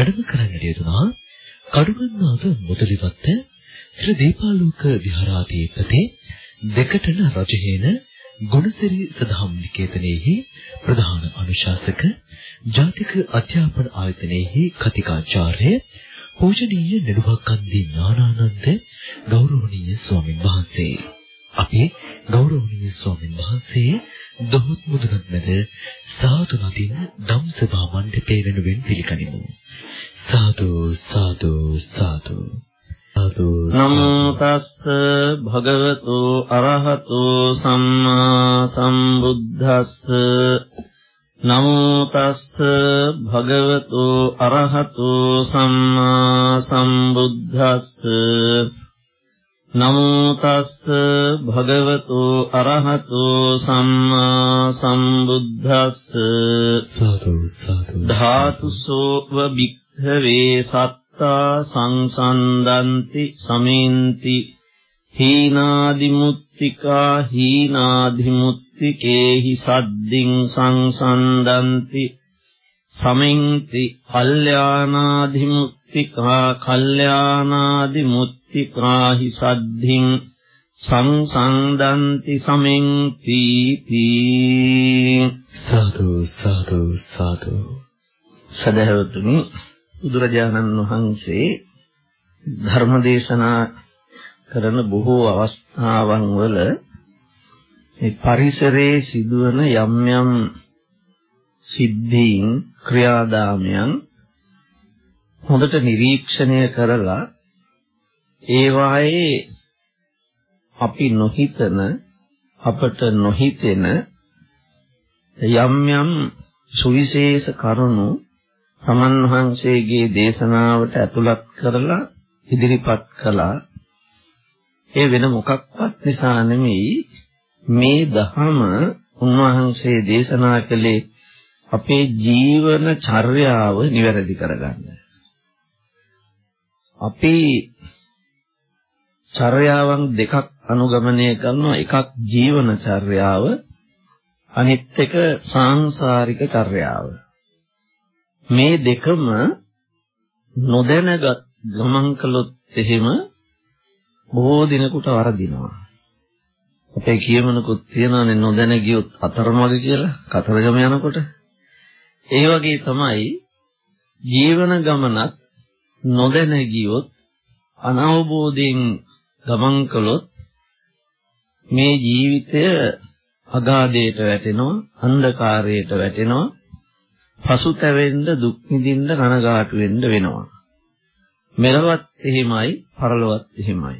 වැඩම කරන්නට යෙදුනා කඩුගන්නාද මුදලිවත්ත ශ්‍රී දීපාලෝක විහාරාධිපති දෙකටන රජහේන ගුණසිරි සදහම් නිකේතනයේහි ප්‍රධාන අනුශාසක ජාතික අධ්‍යාපන ආයතනයේහි කතිකාචාර්ය පූජනීය නෙළුවක්කන්දී ඥානානන්ද ගෞරවනීය ස්වාමින් වහන්සේ. අපේ ගෞරවනීය ස්වාමින් වහන්සේ දොහොත් මුදුනත් මැද සාදු නදින් ධම් සභා මණ්ඩපයේ වෙනුවෙන් පිළිගනිමු. සාදු සාදු සාදු. නමෝ තස්ස භගවතු අරහතු සම්මා සම්බුද්දස්ස. නමෝ තස්ස භගවතු අරහතු සම්මා සම්බුද්දස්ස නමෝ තස්ස භගවතු අරහතු සම්මා සම්බුද්දස්ස. සාදු සාදු. ධාතුසෝ වබික්ඛවේ සත්තා සංසන්දන්ති සමේන්ති. හීනාදිමුත්තිකා හීනාදිමුත්තිකේහි සද්දින් සංසන්දන්ති සමෙන්ති කල්යාණාදිමුත්තිකා කල්යාණාදිමුත් ත්‍රිකාහි සද්ධින් සංසංදන්ති සමෙන් පීති සාදු සාදු සාදු සදහවතුනි බුදුරජාණන් වහන්සේ ධර්ම දේශනා කරන බොහෝ අවස්ථාවන් වල මේ පරිසරයේ සිදුවන යම් යම් සිද්ධීන් ක්‍රියාදාමයන් හොඳට නිරීක්ෂණය කරලා ඒවායේ අපි නොහිතන අපට නොහිතෙන යම් යම් සුවිශේෂ කරුණු සමන් වහන්සේගේ දේශනාවට ඇතුළත් කරලා ඉදිරිපත් කළා ඒ වෙන මොකක්වත් නිසා නෙමෙයි මේ දහම උන්වහන්සේ දේශනා කළේ අපේ ජීවන චර්යාව නිවැරදි කරගන්න. අපි චර්යාවන් දෙකක් අනුගමනය කරනවා. එකක් ජීවන චර්යාව අනිත් එක සාංශාරික චර්යාව. මේ දෙකම නොදැනගත් ගමන් කළොත් එහෙම බොහෝ දිනකට වරදිනවා. අපේ කියමනකුත් තියනවානේ නොදැන ගියොත් අතරමඟ කියලා කතරගම යනකොට. ඒ වගේ තමයි ජීවන ගමනක් නොදැන ගියොත් අනවබෝධයෙන් ගමන් කළොත් මේ ජීවිතය අගාධයට වැටෙනවා අන්ධකාරයට වැටෙනවා පසුතැවෙන්න දුක් විඳින්න කනගාටු වෙන්න වෙනවා. මෙලවත් එහෙමයි පරලොවත් එහෙමයි.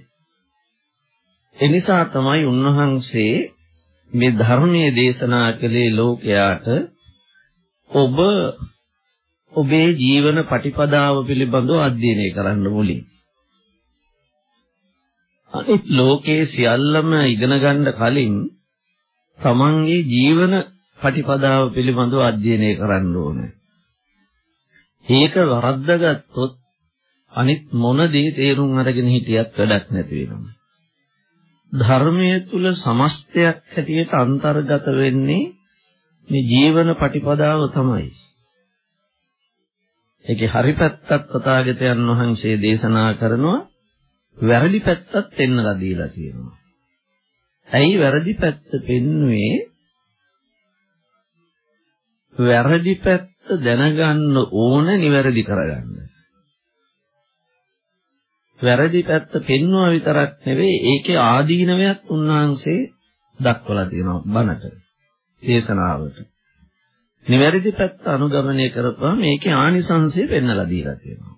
එනිසා තමයි උන්වහන්සේ මේ ධර්මයේ දේශනා කළේ ලෝකයාට ඔබ ඔබේ ජීවන පටිපදාව පිළිබඳව අධ්‍යයනය කරන්න මුලින් අනිත් ලෝකයේ සියල්ලම ඉගෙන ගන්න කලින් තමන්ගේ ජීවන ප්‍රතිපදාව පිළිබඳව අධ්‍යයනය කරන්න ඕනේ. ඒක වරද්දාගත්තොත් අනිත් මොන දේ තේරුම් අරගෙන හිටියත් වැඩක් නැති වෙනවා. ධර්මයේ තුල සමස්තයක් හැටියට අන්තර්ගත වෙන්නේ මේ ජීවන ප්‍රතිපදාව තමයි. ඒකේ හරි පැත්තක් තථාගතයන් වහන්සේ දේශනා කරනවා වැරදි පැත්තත් පෙන්වලා දීලා තියෙනවා. ඇයි වැරදි පැත්ත පෙන්වුවේ? වැරදි පැත්ත දැනගන්න ඕන නිවැරදි කරගන්න. වැරදි පැත්ත පෙන්වුවා විතරක් නෙවෙයි ඒකේ ආදීනවයක් උන්වහන්සේ දක්වලා තියෙනවා බණට දේශනාවට. නිවැරදි පැත්ත අනුගමනය කරපුවම මේකේ ආනිසංසය පෙන්වලා දීලා තියෙනවා.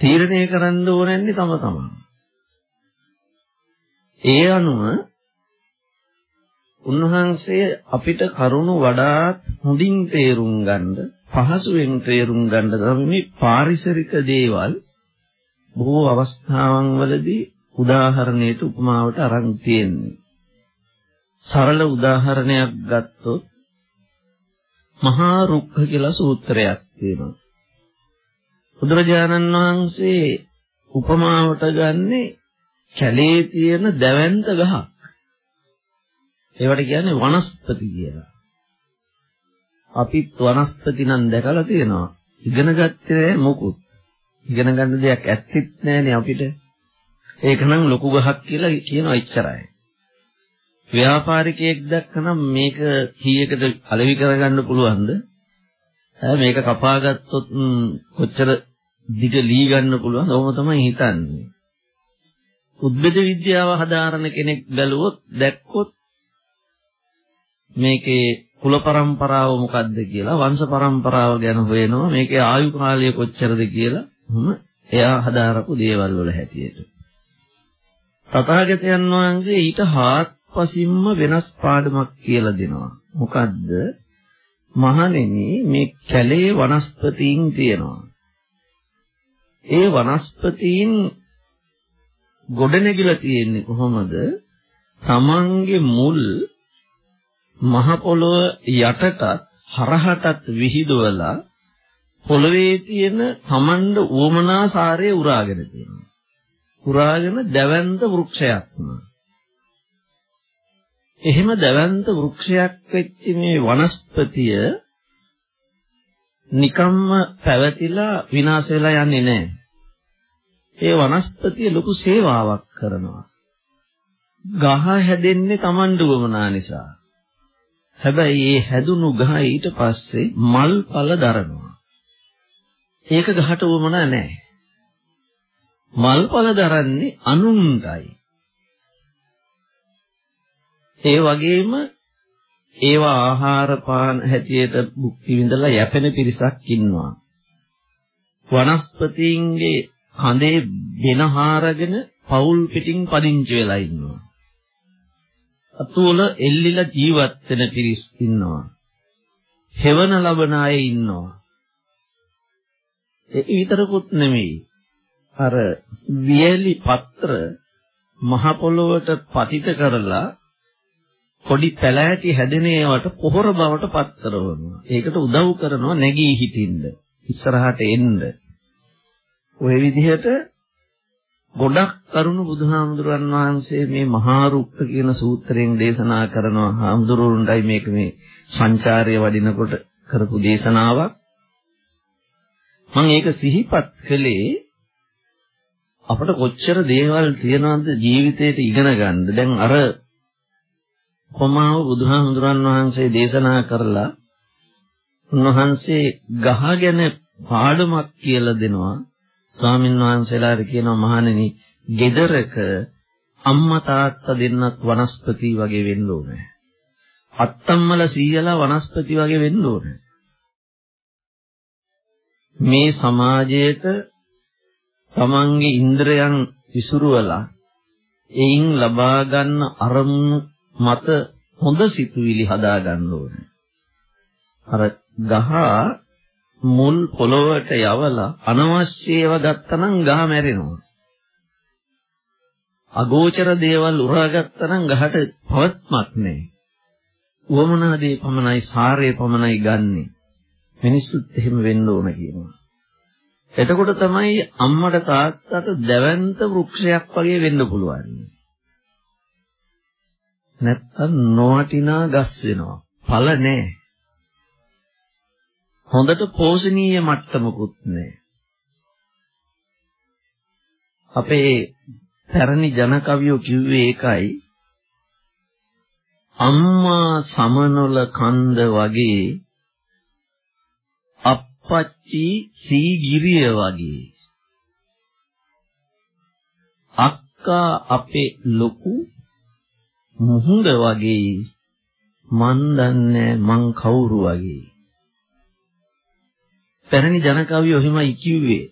තීරණය කරන්න ඕනන්නේ තම තමන්. ඒ අනුව උන්වහන්සේ අපිට කරුණු වඩාත් හොඳින් තේරුම් ගන්න පහසුවෙන් තේරුම් ගන්න තමයි මේ පාරිසරික දේවල් බොහෝ අවස්ථාවන් වලදී උදාහරණයට උපමාවට අරන් තියෙන්නේ. සරල උදාහරණයක් ගත්තොත් මහා රුක්ඛ කියලා සූත්‍රයක් තියෙනවා. බුදුරජාණන් වහන්සේ උපමාවට ගන්නේ කැලේ තියෙන දැවැන්ත ගහක්. ඒවට කියන්නේ වනස්පති කියලා. අපිත් වනස්පති නම් දැකලා තියෙනවා. ඉගෙන ගත්තේ මොකුත්. ඉගෙන ගන්න දෙයක් ඇත්තෙත් නැහැනේ අපිට. ඒක නම් ලොකු ගහක් කියලා කියනවා ඉච්චරයි. ව්‍යාපාරිකයෙක් දැක්කනම් මේක කීයකට අලෙවි කරගන්න පුළුවන්ද? මේක කපාගත්තොත් කොච්චර දිග ලී ගන්න පුළුවන්ද? ඔහොම තමයි හිතන්නේ. උද්භිද විද්‍යාව හදාරන කෙනෙක් බැලුවොත් දැක්කොත් මේකේ කුල પરම්පරාව මොකද්ද කියලා වංශ પરම්පරාව ගැන හොයනවා මේකේ ආයු කාලය කොච්චරද කියලා හම එයා හදාරපු දේවල් වල හැටියට තථාගතයන් වහන්සේ ඊට හාත් හාත්පසින්ම වෙනස් පාඩමක් කියලා දෙනවා මොකද්ද මහණෙනි මේ කැලේ වනස්පතීන් තියෙනවා ඒ වනස්පතීන් ගොඩනැගිලා තියෙන්නේ කොහොමද තමන්ගේ මුල් මහ පොළොව යටටත් හරහටත් විහිදුවලා පොළවේ තියෙන තමන්ඩ උවමනා සාරය උරාගෙන තියෙනවා. උරාගෙන දැවැන්ත වෘක්ෂයක්ම. එහෙම දැවැන්ත වෘක්ෂයක් වෙච්ච මේ වනස්පතිය නිකම්ම පැවතිලා විනාශ වෙලා යන්නේ නැහැ. ඒ වනස්පතිය ලොකු සේවාවක් කරනවා. ගහ හැදෙන්නේ Tamandu වමනා නිසා. හැබැයි මේ හැදුණු ගහ ඊට පස්සේ මල් පල දරනවා. ඒක ගහට වමනා නැහැ. මල් පල දරන්නේ අනුන්ටයි. ඒ වගේම ඒවා ආහාර පාන හැටියට භුක්ති විඳලා යැපෙන පිරිසක් ඉන්නවා. වනස්පතීන්ගේ කඳේ දෙනහාරගෙන පවුල් පිටින් පදිංචි වෙලා ඉන්නවා. අතුල එල්ලිලා ජීවත් වෙන පිරිස් ඉන්නවා. හෙවන ලබන අය ඉන්නවා. ඒ විතරකුත් නෙමෙයි. අර වියලි පත්‍ර මහ පොළොවට පතිත කරලා පොඩි පැලෑටි හැදෙන ඒවට පොහොර බවට පත් කරනවා. ඒකට උදව් කරනවා නැගී හිටින්න. ඉස්සරහට එන්න. ওই විදිහට ගොඩක් කරුණු බුදුහාමුදුරන් වහන්සේ මේ මහා රුක්ක කියන සූත්‍රයෙන් දේශනා කරනවා. හාමුදුරුවන්ටයි මේක මේ සංචාරය වඩිනකොට කරපු දේශනාවක්. මම ඒක සිහිපත් කළේ අපට කොච්චර දේවල් තියෙනවද ජීවිතේට ඉගෙන ගන්න. දැන් අර කොමාව බුදුහාමුදුරන් වහන්සේ දේශනා කරලා උන්වහන්සේ ගහ ගැන පාඩමක් කියලා දෙනවා. ස්වාමීන් වහන්සේලාට කියනවා මහණෙනි, gedaraka අම්මා තාත්තා දෙන්නත් වනස්පති වගේ වෙන්න ඕනේ. අත්තම්මල සීයලා වනස්පති වගේ වෙන්න ඕනේ. මේ සමාජයේට තමන්ගේ ඉන්ද්‍රයන් විසුරුවලා එයින් ලබා ගන්න අරමුණු මත හොඳ සිතුවිලි හදා ගන්න ඕනේ. අර ගහ මුල් පොළොවට යවලා අනවශ්‍ය ඒවා ගත්තනම් ගහ මැරෙනවා. අගෝචර දේවල් උරාගත්තනම් ගහට පවත්මක් නැහැ. උවමනා දේ පමණයි සාරය පමණයි ගන්නෙ. මිනිස්සුත් එහෙම වෙන්න ඕන කියනවා. එතකොට තමයි අම්මට තාත්තට දැවැන්ත වෘක්ෂයක් වගේ වෙන්න පුළුවන්. නැත්තම් නොවටිනා ගස් වෙනවා. ඵල නැහැ. හොඳට පෝෂණීය මට්ටමකුත් නැහැ. අපේ පැරණි ජන කවියෝ කිව්වේ ඒකයි. අම්මා සමනොල කන්ද වගේ අප්පච්චි සීගිරිය වගේ අක්කා අපේ ලොකු මුහුද වගේ මන් දන්නේ මං කවුරු වගේ. පැරණි ජන කවියෝ එහෙමයි කිව්වේ.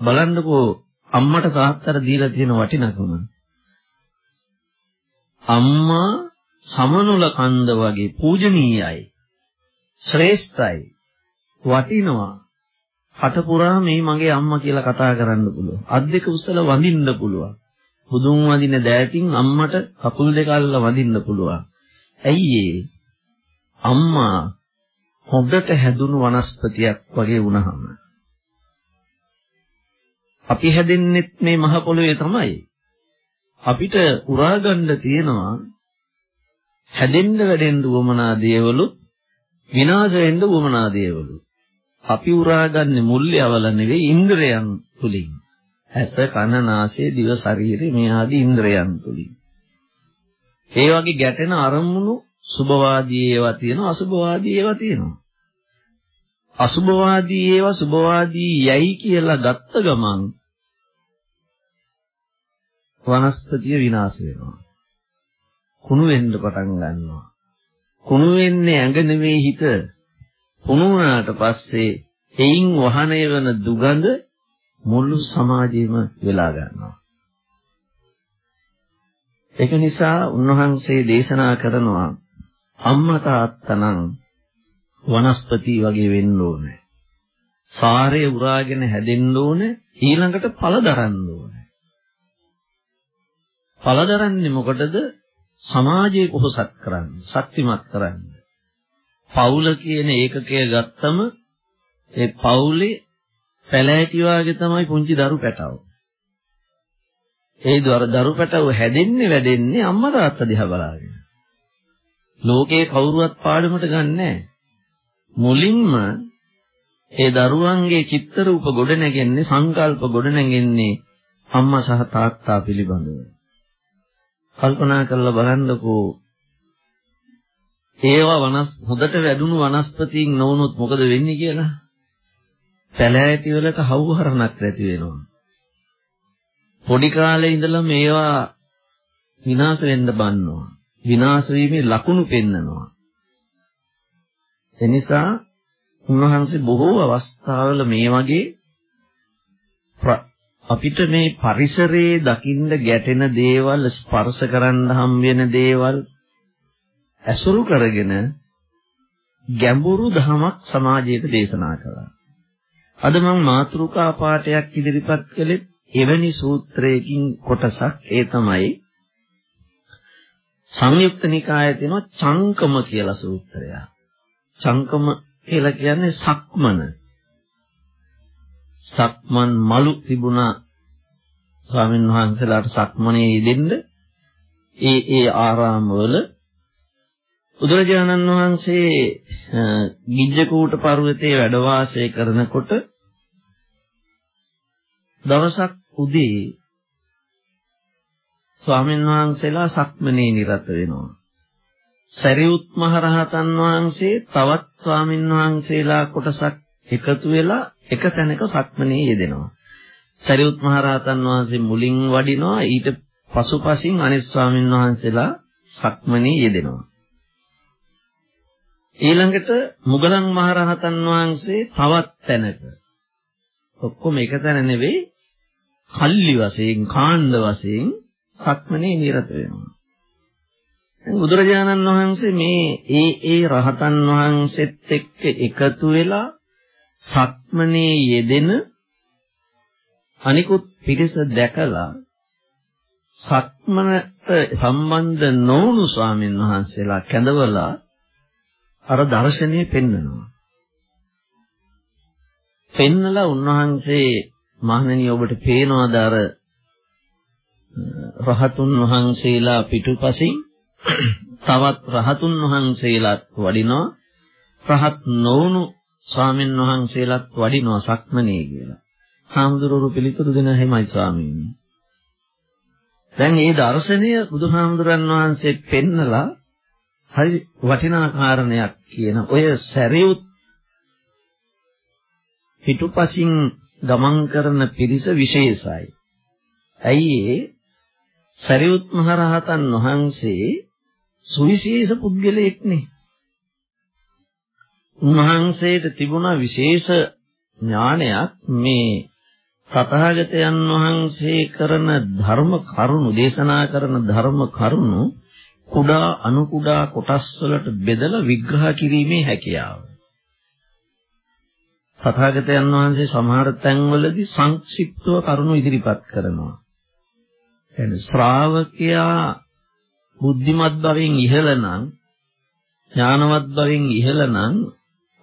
බලන්නකෝ අම්මට තාත්තට දීලා තියෙන වටිනකම. අම්මා සමනුල කන්ද වගේ පූජනීයයි ශ්‍රේෂ්ඨයි වටිනවා. කට පුරා මේ මගේ අම්මා කියලා කතා කරන්න පුළුවන්. අත් දෙක උස්සලා වඳින්න පුළුවන්. බුදුන් වදින දෑතින් අම්මට කකුල් දෙක අල්ල වදින්න පුළුවන්. ඇයි අම්මා හොඳට හැදුණු වනස්පතියක් වගේ වුණාම අපි හැදෙන්නෙත් මේ මහ පොළොවේ තමයි. අපිට උරා ගන්න තියෙනවා හැදෙන්න වැඩෙන්න උවමනා දේවලු විනාශ වෙන්න උවමනා දේවලු. අපි උරාගන්නේ මුල්‍යවල නෙවෙයි ඉන්ද්‍රයන් තුලින්. ඇස කන නාසය දිව ශරීරය මේ ආදී ඉන්ද්‍රයන් තුලින්. ඒ වගේ ගැටෙන අරමුණු සුභවාදී ඒවා තියෙනවා අසුභවාදී ඒවා තියෙනවා. අසුභවාදී ඒවා සුභවාදී යයි කියලා ගත්ත ගමන් වනස්පතිය විනාශ වෙනවා. කුණු වෙන්න පටන් ගන්නවා. කුණු වෙන්නේ ඇඟ නෙවෙයි හිත. කුණු වුණාට පස්සේ එයින් වහනය වෙන දුගඳ මුළු සමාජෙම වෙලා ගන්නවා. ඒක නිසා උන්වහන්සේ දේශනා කරනවා අම්මා තාත්තනම් වනස්පති වගේ වෙන්න ඕනේ. සාරය උරාගෙන හැදෙන්න ඕනේ ඊළඟට පළ දරන්න ඕනේ. පළ දරන්නේ මොකටද? සමාජය පොහොසත් කරන්න, ශක්තිමත් කරන්න. පවුල කියන ඒකකය ගත්තම ඒ පවුලේ පැලෑටි වාගේ තමයි පුංචි දරු පැටව. ඒ දරු පැටව හැදෙන්නේ වැඩෙන්නේ අම්මා තාත්තා දිහා බලාගෙන. ලෝකේ කවුරුවත් පාඩමට ගන්නෑ. මුලින්ම ඒ දරුවන්ගේ චිත්ත රූප ගොඩ නැගෙන්නේ සංකල්ප ගොඩ නැගෙන්නේ අම්මා සහ තාත්තා පිළිබඳව. කල්පනා කරලා බලන්නකෝ ඒවා වනස් හොඳට වැඩුණු වනස්පතීන් නොවුනොත් මොකද වෙන්නේ කියලා? පැලෑටි වලට හවුහරණක් ඇති වෙනවා. පොඩි කාලේ ඉඳලා මේවා විනාශ වෙන්න බන්නවා. විනාශ වීමේ ලකුණු පෙන්නනවා. එනිසා උන්වහන්සේ බොහෝ අවස්ථාවල මේ වගේ අපිට මේ පරිසරයේ දකින්න ගැටෙන දේවල් ස්පර්ශ කරන්න හම් වෙන දේවල් ඇසුරු කරගෙන ගැඹුරු ධමයක් සමාජයට දේශනා කළා. අද මම මාතෘකා පාඩයක් ඉදිරිපත් කළේ එවැනි සූත්‍රයකින් කොටසක් ඒ තමයි සංයුක්ත නිකායේ තියෙන චංකම කියලා සූත්‍රය. චංකම කියලා කියන්නේ සක්මන. සක්මන් මලු තිබුණා ස්වාමීන් වහන්සේලාට සක්මනේ යෙදෙන්න ඒ ඒ ආරාමවල බුදුරජාණන් වහන්සේ ගිජ්ජකූට පර්වතයේ වැඩ වාසය කරනකොට දවසක් උදේ ස්වාමීන් වහන්සේලා සක්මනේ නිරත වෙනවා. සරියුත් මහ රහතන් වහන්සේ තවත් ස්වාමීන් වහන්සේලා කොටසක් එකතු වෙලා එක තැනක සක්මනේ යෙදෙනවා. සරියුත් මහ රහතන් වහන්සේ මුලින් වඩිනවා ඊට පසුපසින් අනිත් ස්වාමීන් වහන්සේලා සක්මනේ යෙදෙනවා. ඊළඟට මුගලන් මහ රහතන් වහන්සේ තවත් තැනක ඔක්කොම එක තැන නෙවෙයි කල්ලි වශයෙන් කාණ්ඩ වශයෙන් සක්මනේ නිරත වෙනවා. බුදුරජාණන් වහන්සේ මේ ඒ ඒ රහතන් වහන්සේත් එක්ක එකතු වෙලා සක්මනේ යෙදෙන අනිකුත් පිරිස දැකලා සක්මනට සම්බන්ධ නොවුණු ස්වාමීන් වහන්සේලා කැඳවලා අර දර්ශනය පෙන්නනවා. පෙන්නලා උන්වහන්සේ මහණෙනි ඔබට පේනවාද අර රහතුන් වහන්සේලා පිටුපසින් තවත් රහතුන් වහන්සේලාත් වඩිනවා රහත් නොවුණු ස්වාමීන් වහන්සේලාත් වඩිනවා සක්මනේ කියලා. හාමුදුරුවෝ පිළිතුරු දෙන හැමයි ස්වාමීනි. දැන් මේ දර්ශනය බුදුහාමුදුරන් වහන්සේ පෙන්නලා හරි වටිනා කාරණයක් කියන ඔය සැරියුත් පිටුපසින් ගමන් කරන පිරිස විශේෂයි. ඇයි ඒ සරියුත් මහ රහතන් වහන්සේ සුවිශේෂ පුද්ගලයෙක් නේ. උන්වහන්සේට තිබුණා විශේෂ ඥානයක් මේ තථාගතයන් වහන්සේ කරන ධර්ම කරුණු දේශනා කරන ධර්ම කරුණු කුඩා අනු කුඩා කොටස් වලට බෙදලා විග්‍රහ කිරීමේ හැකියාව. තථාගතයන් වහන්සේ සමහර තැන්වලදී සංක්ෂිප්තව කරුණු ඉදිරිපත් කරනවා. එන්නේ ශ්‍රාවකයා බුද්ධිමත් භවෙන් ඉහළ නම් ඥානවත් භවෙන් ඉහළ නම්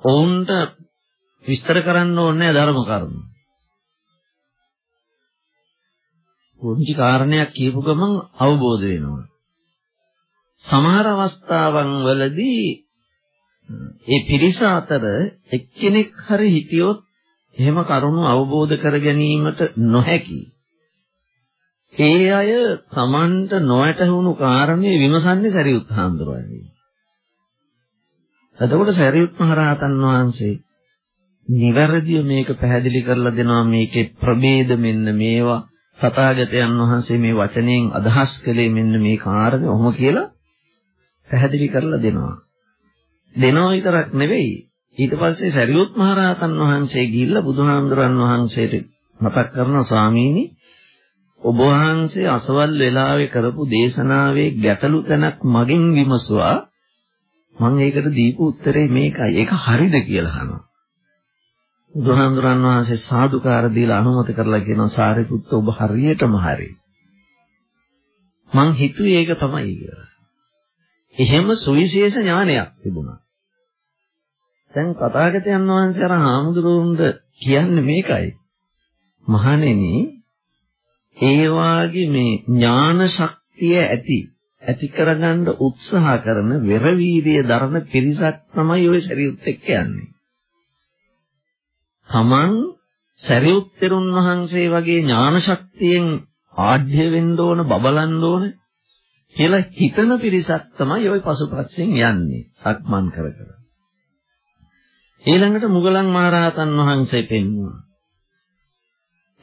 ඔවුන්ට විස්තර කරන්න ඕනේ ධර්ම කරුණු. පුංචි කාරණයක් කියපු ගමන් අවබෝධ වෙනවා. සමහර අවස්ථාවන් වලදී ඒ පිරිස අතර එක්කෙනෙක් හරි හිටියොත් එහෙම කරුණු අවබෝධ කර ගැනීමට නොහැකි. ඒ අය Tamanට නොයටහුණු කාරණේ විමසන්නේ සරියුත් හාමුදුරුවනේ. එතකොට සරියුත් මහ රහතන් වහන්සේ නිවැරදිව මේක පැහැදිලි කරලා දෙනවා මේකේ ප්‍රභේද මෙන්න මේවා තථාගතයන් වහන්සේ මේ වචනයෙන් අදහස් කළේ මෙන්න මේ කාරණේ ඔහොම කියලා පැහැදිලි කරලා දෙනවා. දෙනවා විතරක් නෙවෙයි. ඊට පස්සේ සරියුත් මහ රහතන් වහන්සේ ගිහිල්ලා බුදුහාමුදුරන් වහන්සේට මතක් කරන ස්වාමීනි ඔබ වහන්සේ අසවල් වෙලාවේ කරපු දේශනාවේ ගැටලු තැනක් මගෙන් විමසුවා. මම ඒකට දීපු උත්තරේ මේකයි. ඒක හරිද කියලා අහනවා. බුදුහාමුදුරන් වහන්සේ සාදුකාර දීලා අනුමත කරලා කියනවා සාරිපුත්ත ඔබ හරියටම හරි. මං හිතුවේ ඒක තමයි කියලා. එහෙම සුවිශේෂ ඥානයක් තිබුණා. දැන් තථාගතයන් වහන්සේ අර හාමුදුරුවන්ට කියන්නේ මේකයි මහණෙනි ඒ වාගේ මේ ඥාන ශක්තිය ඇති ඇති කරගන්න උත්සාහ කරන වෙරවීර්ය දරන පිරිසක් තමයි ওই ශරීරත් එක්ක යන්නේ. තමන් සරියුත් තෙරුන් වහන්සේ වගේ ඥාන ශක්තියෙන් ආඩ්‍ය වෙන්න ඕන බබලන්න ඕන කියලා හිතන පිරිසක් තමයි ওই පසුපස්සෙන් යන්නේ සක්මන් කර කර. ඊළඟට මුගලන් මහරහතන් වහන්සේ පෙන්වුවා.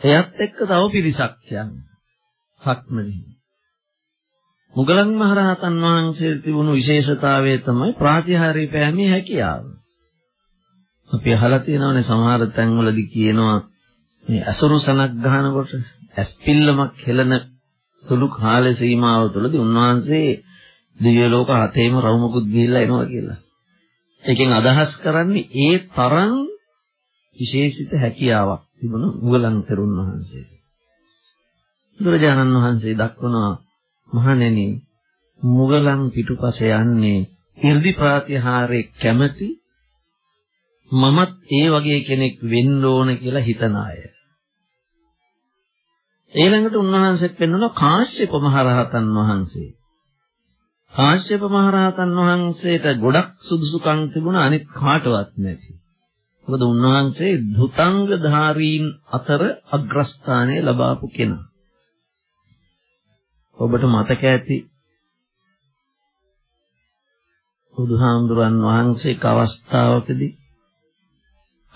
එයත් එක්ක තව පිරිසක් යන්නේ. සක්මනේ. මුගලන් මහරහතන් වහන්සේ තිබුණු විශේෂතාවය තමයි ප්‍රාතිහාර්ය පෑමේ හැකියාව. අපි අහලා තියෙනවානේ සමහර තැන්වලදී කියනවා මේ අසුරු සනක් ගන්නකොට ඇස්පිල්ලමක් හෙලන සුළු කාල සීමාව තුළදී උන්වහන්සේ දිව්‍ය ලෝක හතේම රවුමකුත් ගිහිල්ලා එනවා කියලා. ඒකෙන් අදහස් කරන්නේ ඒ තරම් විශේෂිත හැකියාවක් තිබුණු මුගලන් තෙරුන් වහන්සේට. බුදුරජාණන් වහන්සේ දක්වනවා මහණෙනි මුගලන් පිටුපස යන්නේ 이르දි ප්‍රාතිහාරයේ කැමැති මමත් ඒ වගේ කෙනෙක් වෙන්න ඕන කියලා හිතන අය. ඊළඟට උන්වහන්සේත් පෙන්වන කාශ්‍යප මහරහතන් වහන්සේ. කාශ්‍යප මහරහතන් වහන්සේට ගොඩක් සුදුසුකම් තිබුණා අනිත් කාටවත් නැති. මොකද උන්වහන්සේ ධුතංග ධාරීන් අතර අග්‍රස්ථානය ලබාපු කෙනා. ඔබට මතක ඇති බුදුහාමුදුරන් වහන්සේ එක් අවස්ථාවකදී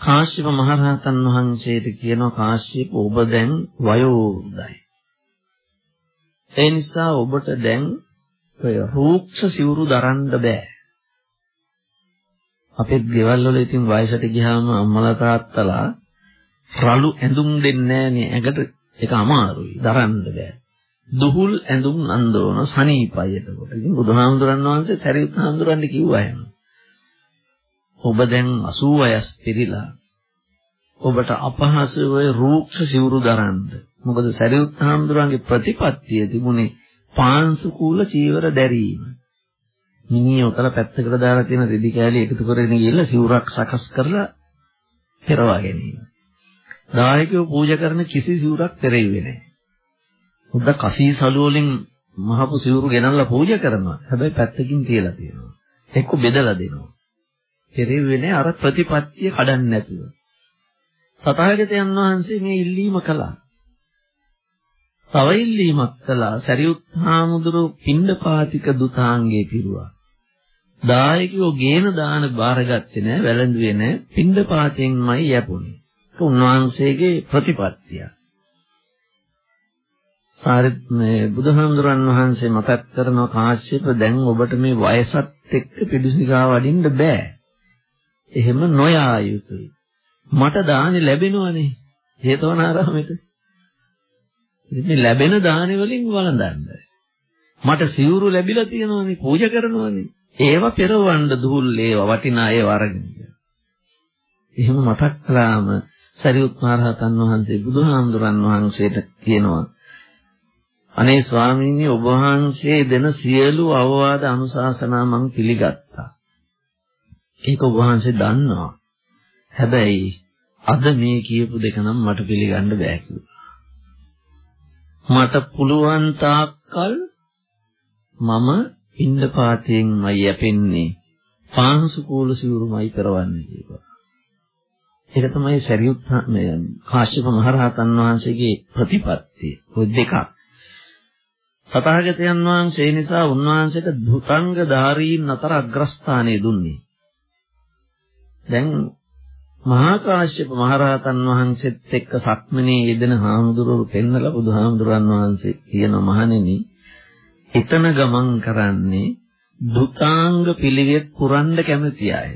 කාශ්‍යප මහරහතන් වහන්සේට කියනවා කාශ්‍යප ඔබ දැන් වයෝවෘද්ධයි. ඒ නිසා ඔබට දැන් ඔය රූක්ෂ සිවුරු දරන්න බෑ. අපේ ගෙවල් වල ඉතින් වයසට ගියාම අම්මලා තාත්තලා රළු ඇඳුම් දෙන්නේ නෑනේ. ඇඟට ඒක අමාරුයි. දරන්න බෑ. දුහුල් ඇඳුම් නන්දෝන සනීපයි එතකොට. ඉතින් බුදුහාමුදුරන් වහන්සේ සරියුත් හාමුදුරන්ට කිව්වා එහෙම. ඔබ දැන් 80 වයස් පිරීලා ඔබට අපහසුව රූක්ෂ සිවුරු දරන්න. මොකද සරියුත් හාමුදුරන්ගේ ප්‍රතිපත්තිය තිබුණේ පාංශු කූල චීවර දැරීම. මිනිහ උතල පැත්තකට දාලා තියෙන රෙදි කෑලි එකතු කරගෙන ගිහලා සිවුරක් සකස් කරලා පෙරවා ගැනීම. දායකයෝ පූජා කරන කිසි සිවුරක් පෙරෙන්නේ නැහැ. උද්ද කසී සලු වලින් මහපු සිවුරු ගෙනල්ලා පූජා කරනවා. හැබැයි පැත්තකින් තියලා තියෙනවා. එක්ක බෙදලා දෙනවා. පෙරෙන්නේ අර ප්‍රතිපත්තිය කඩන්න නැතුව. තථාගතයන් වහන්සේ මේ ඉල්ලීම කළා. තව ඉල්ලීමක් කළා සරියුත් හාමුදුරුව පිණ්ඩපාතික දුතාංගේ පිරුවා. දායකයෝ ගේන දාන බාරගත්තේ නැහැ, වැළඳුවේ නැහැ. පිණ්ඩපාතයෙන්මයි යැපුණේ. ඒක උන්වහන්සේගේ ප්‍රතිපත්තිය. සාරිත් මේ බුදුහාමුදුරන් වහන්සේ මතක් කරන කාශ්‍යප දැන් ඔබට මේ වයසත් එක්ක පිඩුසිකා වඩින්න බෑ. එහෙම නොයා යුතුයි. මට දානි ලැබෙනවනේ. හේතවනාරාමෙට. ඉතින් ලැබෙන දානි වලින් වළඳන්න. මට සිවුරු ලැබිලා තියෙනවානේ පූජා කරනවානේ. ඒව පෙරවන්න දුහුල් ඒවා වටිනා ඒව අරගෙන. එහෙම මතක් කළාම සරියුත් මහරහතන් වහන්සේ බුදුහාමුදුරන් වහන්සේට කියනවා අනේ ස්වාමීනි ඔබ වහන්සේ දෙන සියලු අවවාද අනුශාසනා මම පිළිගත්තා. ඒක ඔබ වහන්සේ දන්නවා. හැබැයි අද මේ කියපු දෙක නම් මට පිළිගන්න බෑ මට පුළුවන් තාක්කල් මම ඉන්න පාතයෙන්මයි යැපෙන්නේ. පාංශු කූල සිවුරුමයි පෙරවන්නේ කියලා. ඒක තමයි සරියුත් මේ කාශ්‍යප මහරහතන් වහන්සේගේ ප්‍රතිපත්තිය. ඔය දෙකක්. තථාගතයන් වහන්සේ නිසා උන්වහන්සේට ධුතංග ධාරීන් අතර අග්‍රස්ථානය දුන්නේ. දැන් මහා කාශ්‍යප මහරහතන් වහන්සේත් එක්ක සක්මනේ යෙදෙන හාමුදුරුවෝ පෙන්නලා බුදුහාමුදුරන් වහන්සේ කියන මහණෙනි එතන ගමන් කරන්නේ දුතාංග පිළිවෙත් පුරන්න කැමති අය.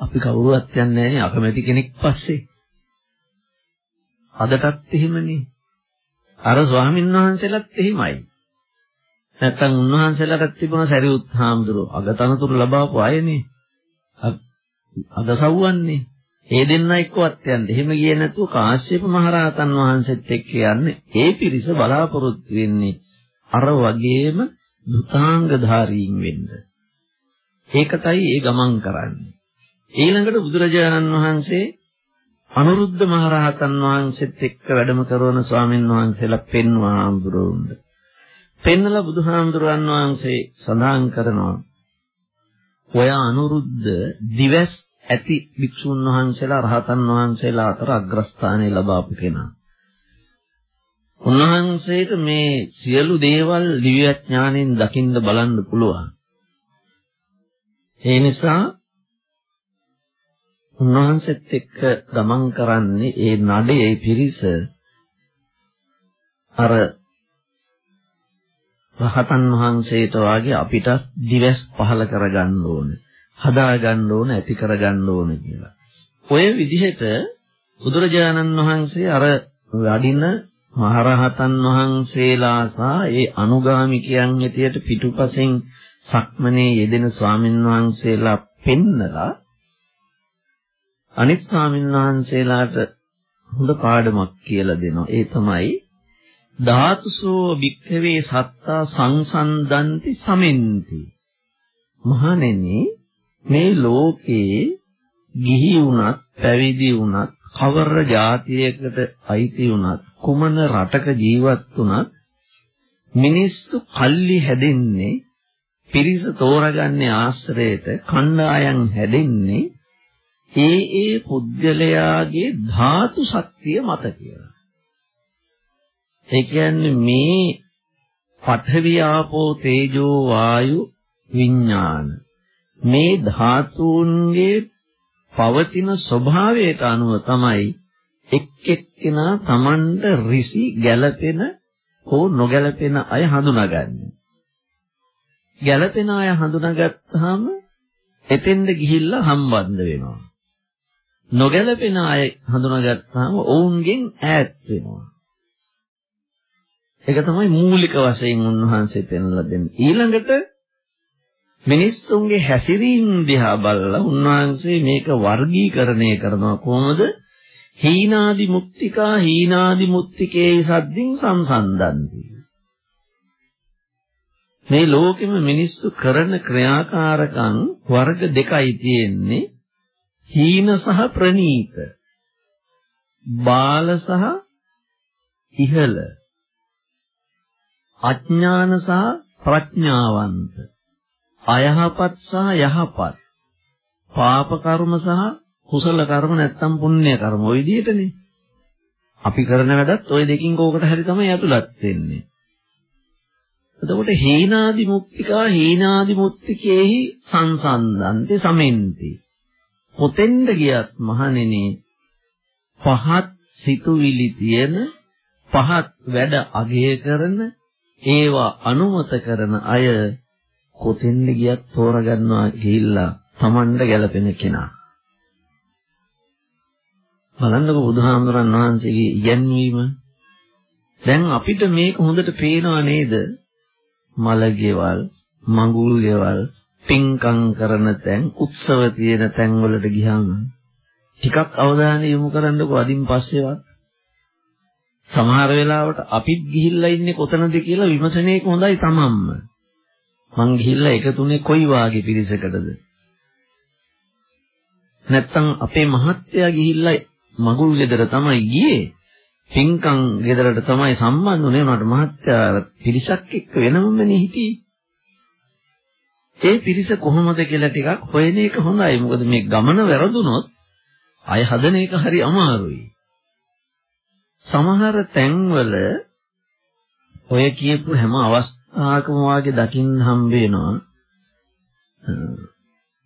අපි කවුරුවත් යන්නේ නැහැ අකමැති කෙනෙක් පස්සේ. අදටත් එහෙමනේ. අර ස්වාමීන් වහන්සේලාත් එහෙමයි. නැත්තම් උන්වහන්සේලාට තිබුණ සරියුත් හාමුදුරුවෝ අගතනතුරු ලබාපු අයනේ. අද සව්වන්නේ. ඒ දෙන්න එක්කවත් යන්නේ. එහෙම ගියේ නැතුව කාශ්‍යප මහරහතන් වහන්සේත් එක්ක යන්නේ. ඒ පිරිස බලාපොරොත්තු වෙන්නේ අර වගේම දුතාංගධාරීන් වෙන්න. ඒකටයි ඒ ගමන් කරන්නේ. ඊළඟට බුදුරජාණන් වහන්සේ අනුරුද්ධ මහරහතන් වහන්සේත් එක්ක වැඩම කරන ස්වාමීන් වහන්සේලා පෙන්වා හාමුදුරුවන්ට. පෙන්නලා බුදුහාමුදුරන් වහන්සේ සඳහන් කරනවා ඔය අනුරුද්ධ දිවස් ඇති භික්ෂුන් වහන්සේලා රහතන් වහන්සේලා අතර අග්‍රස්ථානය ලබාපු කෙනා. උන්වහන්සේට මේ සියලු දේවල් දිව්‍ය ඥාණයෙන් දකින්න බලන්න පුළුවන්. ඒ නිසා උන්වහන්සේත් එක්ක ගමන් කරන්නේ ඒ නඩේ පිරිස අර රහතන් වහන්සේට වාගේ අපිට දිවස් පහල කරගන්න ඕනේ. හදාගන්න ඕන ඇති කරගන්න ඕන කියලා. ඔය විදිහට බුදුරජාණන් වහන්සේ අර වඩින මහරහතන් වහන්සේලා සහ ඒ අනුගාමිකයන් හැටියට පිටුපසෙන් සක්මනේ යෙදෙන ස්වාමින් වහන්සේලා පෙන්නලා අනිත් ස්වාමින් වහන්සේලාට හොඳ පාඩමක් කියලා දෙනවා. ඒ තමයි ධාතුසෝ භික්ඛවේ සත්තා සංසන්දන්ති සමෙන්ති. මහණෙනි මේ ලෝකේ ගිහි වුණත් පැවිදි වුණත් කවර જાතියකට අයිති වුණත් කුමන රටක ජීවත් වුණත් මිනිස්සු කල්ලි හැදෙන්නේ පිරිස තෝරගන්නේ ආශ්‍රයයට කණ්ඩායම් හැදෙන්නේ ඒ ඒ පුද්ගලයාගේ ධාතු ශක්තිය මත කියලා. ඒ කියන්නේ මේ පඨවි ආපෝ තේජෝ වායු විඥාන මේ ධාතුන්ගේ පවතින ස්වභාවයට අනුව තමයි එක් එක්කෙනා Tamanට ඍසි ගැළපෙන හෝ නොගැළපෙන අය හඳුනාගන්නේ. ගැළපෙන අය හඳුනාගත්තාම එතෙන්ද ගිහිල්ලා හම්බන්ද වෙනවා. නොගැළපෙන අය හඳුනාගත්තාම ඔවුන්ගෙන් ඈත් වෙනවා. ඒක තමයි මූලික වශයෙන් උන්වහන්සේ පෙන්වලා දෙන්නේ. ඊළඟට මිනිස්සුන්ගේ හැසිරීම දිහා බලලා උන්වහන්සේ මේක වර්ගීකරණය කරනවා කොහොමද? හීනාදි මුක්තිකා හීනාදි මුක්තිකේ සද්දින් සංසන්දන්ති. මේ ලෝකෙම මිනිස්සු කරන ක්‍රියාකාරකම් වර්ග දෙකයි තියෙන්නේ. හීන සහ ප්‍රනීත. බාල සහ ඉහළ. අඥාන සහ ප්‍රඥාවන්ත. අයහපත් සහ යහපත් පාප කර්ම සහ කුසල කර්ම නැත්තම් පුණ්‍ය කර්ම ওই විදිහටනේ අපි කරන වැඩත් ওই දෙකින් කෝකට හරි තමයි ඇතුළත් වෙන්නේ එතකොට හීනාදි මුක්තිකා හීනාදි මුක්තිකේහි සංසන්දන්ති සමෙන්ති පොතෙන්ද ගියත් මහණෙනි පහත් සිතුවිලි තියෙන පහත් වැඩ අගය කරන ඒවා අනුමත කරන අය කොතෙන්ද ගියත් තෝරගන්නවා ගිහිල්ලා Tamanda ගැලපෙන කෙනා. බලන්නකො බුදුහාමුදුරන් වහන්සේගේ ඉගැන්වීම. දැන් අපිට මේක හොඳට පේනවා නේද? මලගෙවල්, මඟුල්ගෙවල්, පින්කම් කරන තැන්, උත්සව තියෙන තැන් වලට ගියාම ටිකක් අවධානය යොමු කරන්නකො අදින් පස්සේවත්. සමහර වෙලාවට අපිත් ගිහිල්ලා ඉන්නේ කොතනද කියලා විමසන එක හොඳයි තමන්ම. මං ගිහිල්ලා එකතුනේ කොයි වාගේ පිරිසකටද? නැත්තම් අපේ මහත්තයා ගිහිල්ලා මගුල් ගෙදර තමයි ගියේ. පින්කම් ගෙදරට තමයි සම්බන්ධ වුණේ මට මහත්තයා පිරිසක් එක්ක වෙනමනේ හිටියේ. ඒ පිරිස කොහොමද කියලා ටිකක් හොයන එක හොඳයි. මොකද මේ ගමන වැරදුනොත් අය හදන එක හරි අමාරුයි. සමහර තැන්වල ඔය කියපු හැම අවස්ථාවකම වාගේ දකින්න හම්බ වෙනවා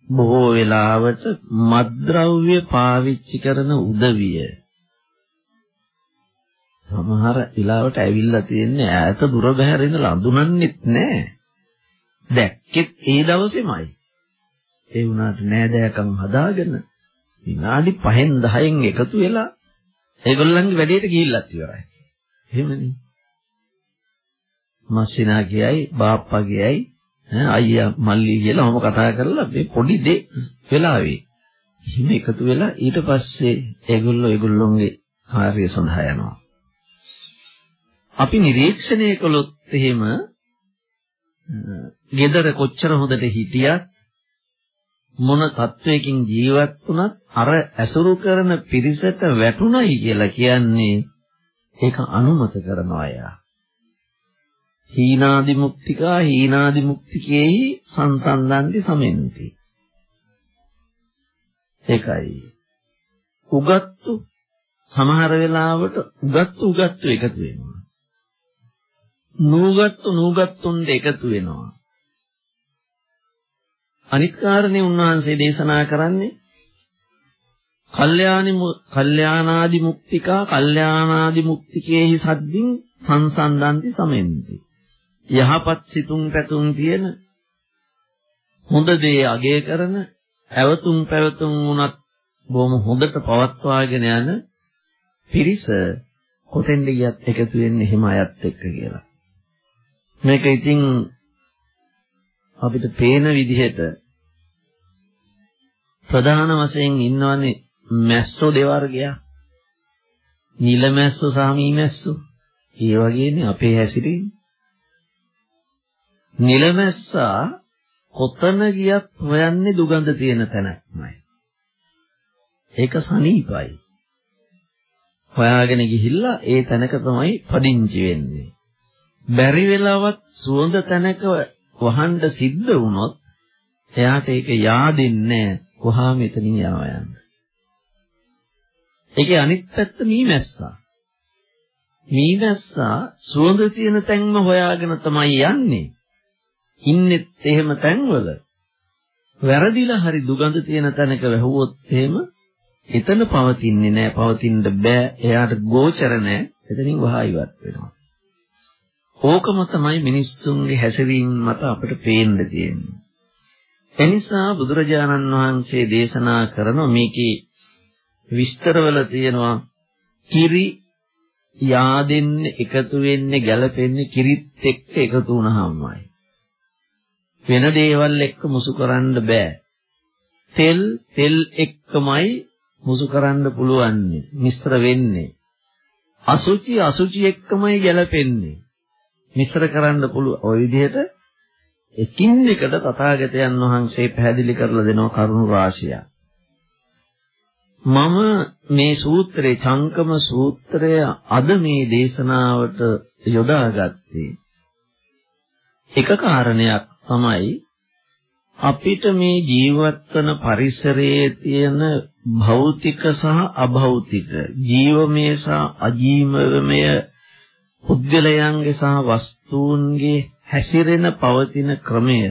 බොහෝ වෙලාවට මද්ද්‍රව්‍ය පාවිච්චි කරන උදවිය සමහර වෙලාවට ඇවිල්ලා තියෙන්නේ ඈත දුර බැහැර ඉඳලා අඳුනන්නෙත් නැහැ. දැක්කෙත් ඒ දවසේමයි. ඒ වුණාට නෑදෑකම් හදාගෙන විනාඩි 5න් 10න් එකතු වෙලා ඒගොල්ලන්ගේ වැඩේට ගිහිල්ලත් ඉවරයි. එහෙමනේ. මස්සිනා කියයි බාප්පා කියයි අයියා මල්ලි කියලා ඔහොම කතා කරලා මේ පොඩි දෙ වෙලාවේ හිම එකතු වෙලා ඊට පස්සේ ඒගොල්ලෝ ඒගොල්ලොන්ගේ කාර්ය සඳහා යනවා. අපි නිරීක්ෂණය කළොත් එහෙම gedara කොච්චර හොඳට හිටියත් මොන තත්වයකින් ජීවත් වුණත් අර ඇසුරු කරන පිරිසට වැටුණයි කියලා කියන්නේ ඒක අනුමත කරනවා යා. හීනාදි මුක්තිකා හීනාදි මුක්තිකේහි සංසන්දන්ති සමෙන්ති. ඒකයි. උගත්තු සමහර වෙලාවට උගත්තු උගත්තු එකතු වෙනවා. නූගත්තු නූගත්තුන්ට එකතු වෙනවා. අනිත් කාරණේ උන්වහන්සේ දේශනා කරන්නේ කල්යාණි කල්යාණාදි මුක්තිකා කල්යාණාදි මුක්තිකේහි සද්දින් සංසන්දන්ති සමෙන්ති. යහපත් සිතුම් පැතුම් තියෙන හොඳ දේ අගය කරන ඇවතුම් පැවතුම් වුණත් බොහොම හොඳට පවත්වාගෙන යන පිරිස කොතෙන්ද ගියත් එකතු වෙන්නේ එහෙම අයත් එක්ක කියලා. මේක ඉතින් අපිට පේන විදිහට ප්‍රධාන වශයෙන් ඉන්නවනේ මැස්සෝ දෙවර්ගයක්. නිල මැස්සෝ සහ මී මැස්සෝ. ඒ වගේනේ අපේ හැසිරීම. නිල මැස්සා කොතන ගියත් හොයන්නේ දුගඳ තියෙන තැනක්මයි. ඒක සනීපයි. හොයාගෙන ගිහිල්ලා ඒ තැනක තමයි පදිංචි වෙන්නේ. බැරි වෙලාවත් සුවඳ තැනක වහන්න සිද්ධ වුණොත් එයාට ඒක yaadෙන්නේ කොහා මෙතනින් යනවා යන්න. ඒකේ අනිත් පැත්ත මීමැස්සා. මීමැස්සා සුවඳ තියෙන තැන්ම හොයාගෙන තමයි යන්නේ. ඉන්නෙත් එහෙම තැන්වල. වැරදිලා හරි දුගඳ තියෙන තැනක වැහුවොත් එහෙම එතන පවතින්නේ නැහැ පවතින්න බෑ එයාට ගෝචර නැහැ එතනින් වහා ඉවත් වෙනවා ඕකම තමයි මිනිස්සුන්ගේ හැසිරීම මත අපිට පේන්න තියෙන්නේ. එනිසා බුදුරජාණන් වහන්සේ දේශනා කරන මේකේ විස්තරවල තියෙනවා කිරි yaadෙන්නේ එකතු වෙන්නේ ගැළපෙන්නේ කිරිත් එක්ක එකතු වුණාමයි. වෙන දේවල් එක්ක මුසු කරන්න බෑ. තෙල් තෙල් එක්කමයි මුසු කරන්න පුළුවන් මිශ්‍ර වෙන්නේ. අසුචි අසුචි එක්කමයි ගැළපෙන්නේ. මිශ්‍ර කරන්න පුළුවන්. ওই විදිහට එකින් එකට තථාගතයන් වහන්සේ පැහැදිලි කරලා දෙනවා කරුණු රාශියක්. මම මේ සූත්‍රේ චංකම සූත්‍රය අද මේ දේශනාවට යොදාගත්තේ එක කාරණයක් තමයි අපිට මේ ජීවත් වන පරිසරයේ තියෙන භෞතික සහ අභෞතික ජීවමය සහ අජීවමය පුද්ගලයන්ගේ සහ වස්තුන්ගේ හැසිරෙන පවතින ක්‍රමය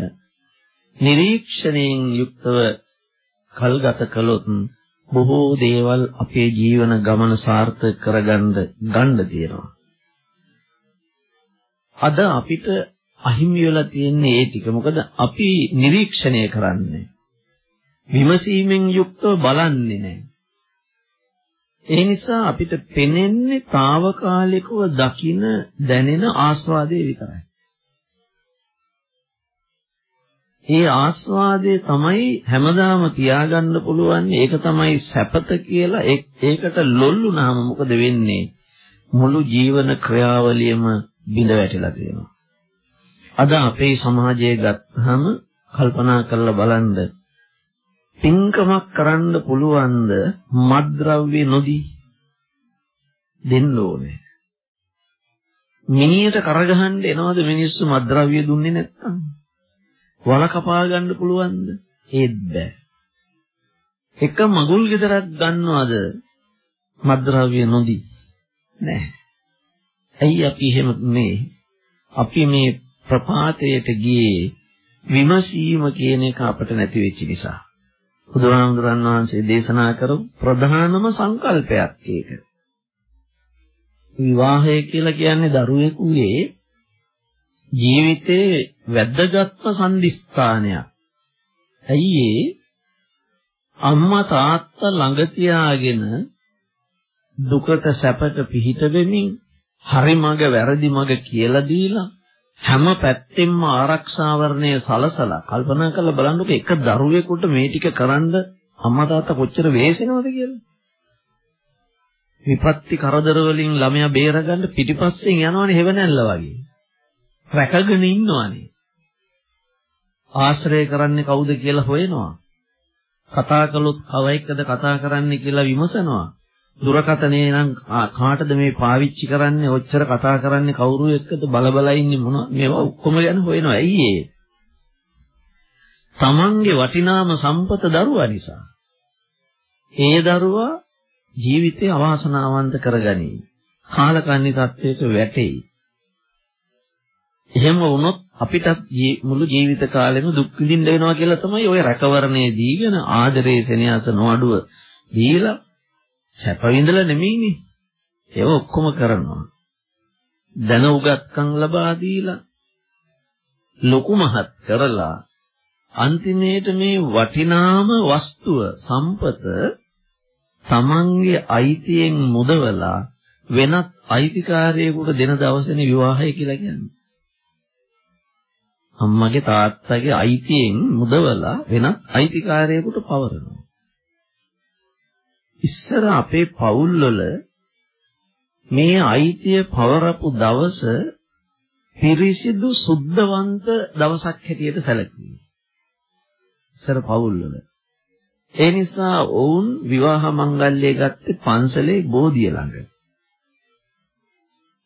නිරීක්ෂණයෙන් යුක්තව කල්ගත කළොත් බොහෝ දේවල් අපේ ජීවන ගමන සාර්ථක කරගන්න ගන්න තියෙනවා. අද අපිට අහිමි වෙලා තියෙන්නේ ඒ ටික. මොකද අපි නිරීක්ෂණය කරන්නේ. විමසීමෙන් යුක්තව බලන්නේ නැහැ. ඒ නිසා අපිට පෙනෙන්නේ తాවකාලිකව දකින දැනෙන ආස්වාදයේ විතරයි. ඒ ආස්වාදයේ තමයි හැමදාම තියාගන්න පුළුවන් ඒක තමයි සැපත කියලා ඒකට ලොල් වුණාම මොකද වෙන්නේ මුළු ජීවන ක්‍රියාවලියම බිඳ වැටිලා තියෙනවා අද අපේ සමාජය ගත්තාම කල්පනා කරලා බලන්න පින්කමක් කරන්න පුළුවන්ද මත්ද්‍රව්‍ය නොදී දෙන්න ඕනේ. මිනියට කරගහන්න එනවද මිනිස්සු මත්ද්‍රව්‍ය දුන්නේ නැත්නම්? වල කපා ගන්න පුළුවන්ද? ඒත් බෑ. එක මගුල් ගෙදරක් ගන්නවද මද්ද්‍රව්‍ය නොදී? නෑ. ඇයි අපි එහෙම මේ අපි මේ ප්‍රපාතයට ගියේ විමසීම කියන එක අපිට නැති වෙච්ච නිසා. බුදුහාමුදුරන් වහන්සේ දේශනා කරපු ප්‍රධානම සංකල්පයක් ඒක. විවාහය කියලා කියන්නේ දරුවෙකුගේ ජීවිතේ වැදගත්ම සම්දිස්ථානයක්. ඇයි ඒ අම්මා තාත්තා ළඟ තියාගෙන දුකට සැපට පිහිට වෙමින් හරි මඟ වැරදි මඟ කියලා දීලා හැම පැත්තෙම ආරක්ෂාවරණය සලසලා කල්පනා කරලා බලන්නකෝ එක දරුවෙකුට මේ ටික කරන්න අම්මා තාත්තා කොච්චර වෙහෙසෙනවද කියලා. විපත්ති කරදර වලින් ළමයා බේරගන්න පිටිපස්සෙන් යනවනේ හෙවණැල්ල වගේ. රැකගෙන ඉන්නවනේ. ආශ්‍රය කරන්නේ කවුද කියලා හොයනවා. කතා කළොත් කව එක්කද කතා කරන්නේ කියලා විමසනවා. දුරකථනේ නම් කාටද මේ පාවිච්චි කරන්නේ? ඔච්චර කතා කරන්නේ? කවුරු එක්කද බල බල ඉන්නේ මොන මේවා ඔක්කොම ගැන හොයනවා. ඇයි ඒ? තමන්ගේ වටිනාම සම්පත දරුවා නිසා. ඒ දරුවා ජීවිතේ අවාසනාවන්ත කරගනී. කාලකන්ණි තත්වයට වැටෙයි එහෙම වුණොත් අපිට මුළු ජීවිත කාලෙම දුක් විඳින්න වෙනවා කියලා තමයි ওই රැකවරණේ දීගෙන ආදරේ සෙනෙහස නොඅඩුව දීලා සැප විඳලා නෙමෙයිනේ. ඒව ඔක්කොම කරනවා. දැන උගත්කම් ලබා දීලා ලොකු මහත් කරලා අන්තිමේට මේ වටිනාම වස්තුව සම්පත තමන්ගේ අයිතියෙන් මුදවලා වෙනත් අයිතිකාරයෙකුට දෙන දවසේනේ විවාහය කියලා කියන්නේ. අම්මගේ තාත්තගේ අයිතියෙන් මුදවලා වෙනත් අයිතිකාරයෙකුට පවරනවා. ඉස්සර අපේ පවුල්වල මේ අයිතිය පවරපු දවස පිරිසිදු සුද්ධවන්ත දවසක් හැටියට සැලකුවේ. ඉස්සර පවුල්වල. ඒ නිසා ඔවුන් විවාහ මංගල්‍ය ගත්තේ පන්සලේ බෝධිය ළඟ.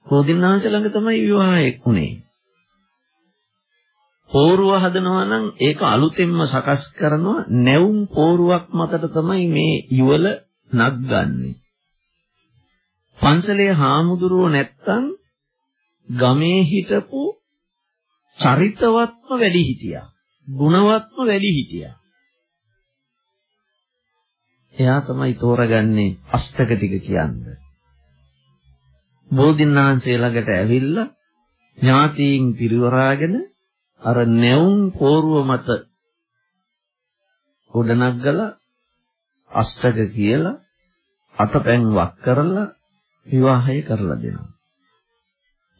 බෝධිනාංශ ළඟ තමයි විවාහයක් උනේ. පෝරුව හදනවා නම් ඒක අලුතෙන්ම සකස් කරනවා නැවුම් පෝරුවක් මතට තමයි මේ යුවල නග්ගන්නේ. පන්සලේ හාමුදුරුවෝ නැත්තම් ගමේ හිටපු චරිතවත්ම වැඩි හිටියා. ගුණවත්ම වැඩි හිටියා. එයා තමයි තෝරගන්නේ අෂ්ටක ටික කියන්නේ. බෝධින්නාංශය ළඟට ඇවිල්ලා ඥාතීන් පිරිවරාගෙන අර නැවුම් පෝරුව මත ගොඩනගලා අෂ්ටක කියලා අතපැන් වක් කරලා විවාහය කරලා දෙනවා.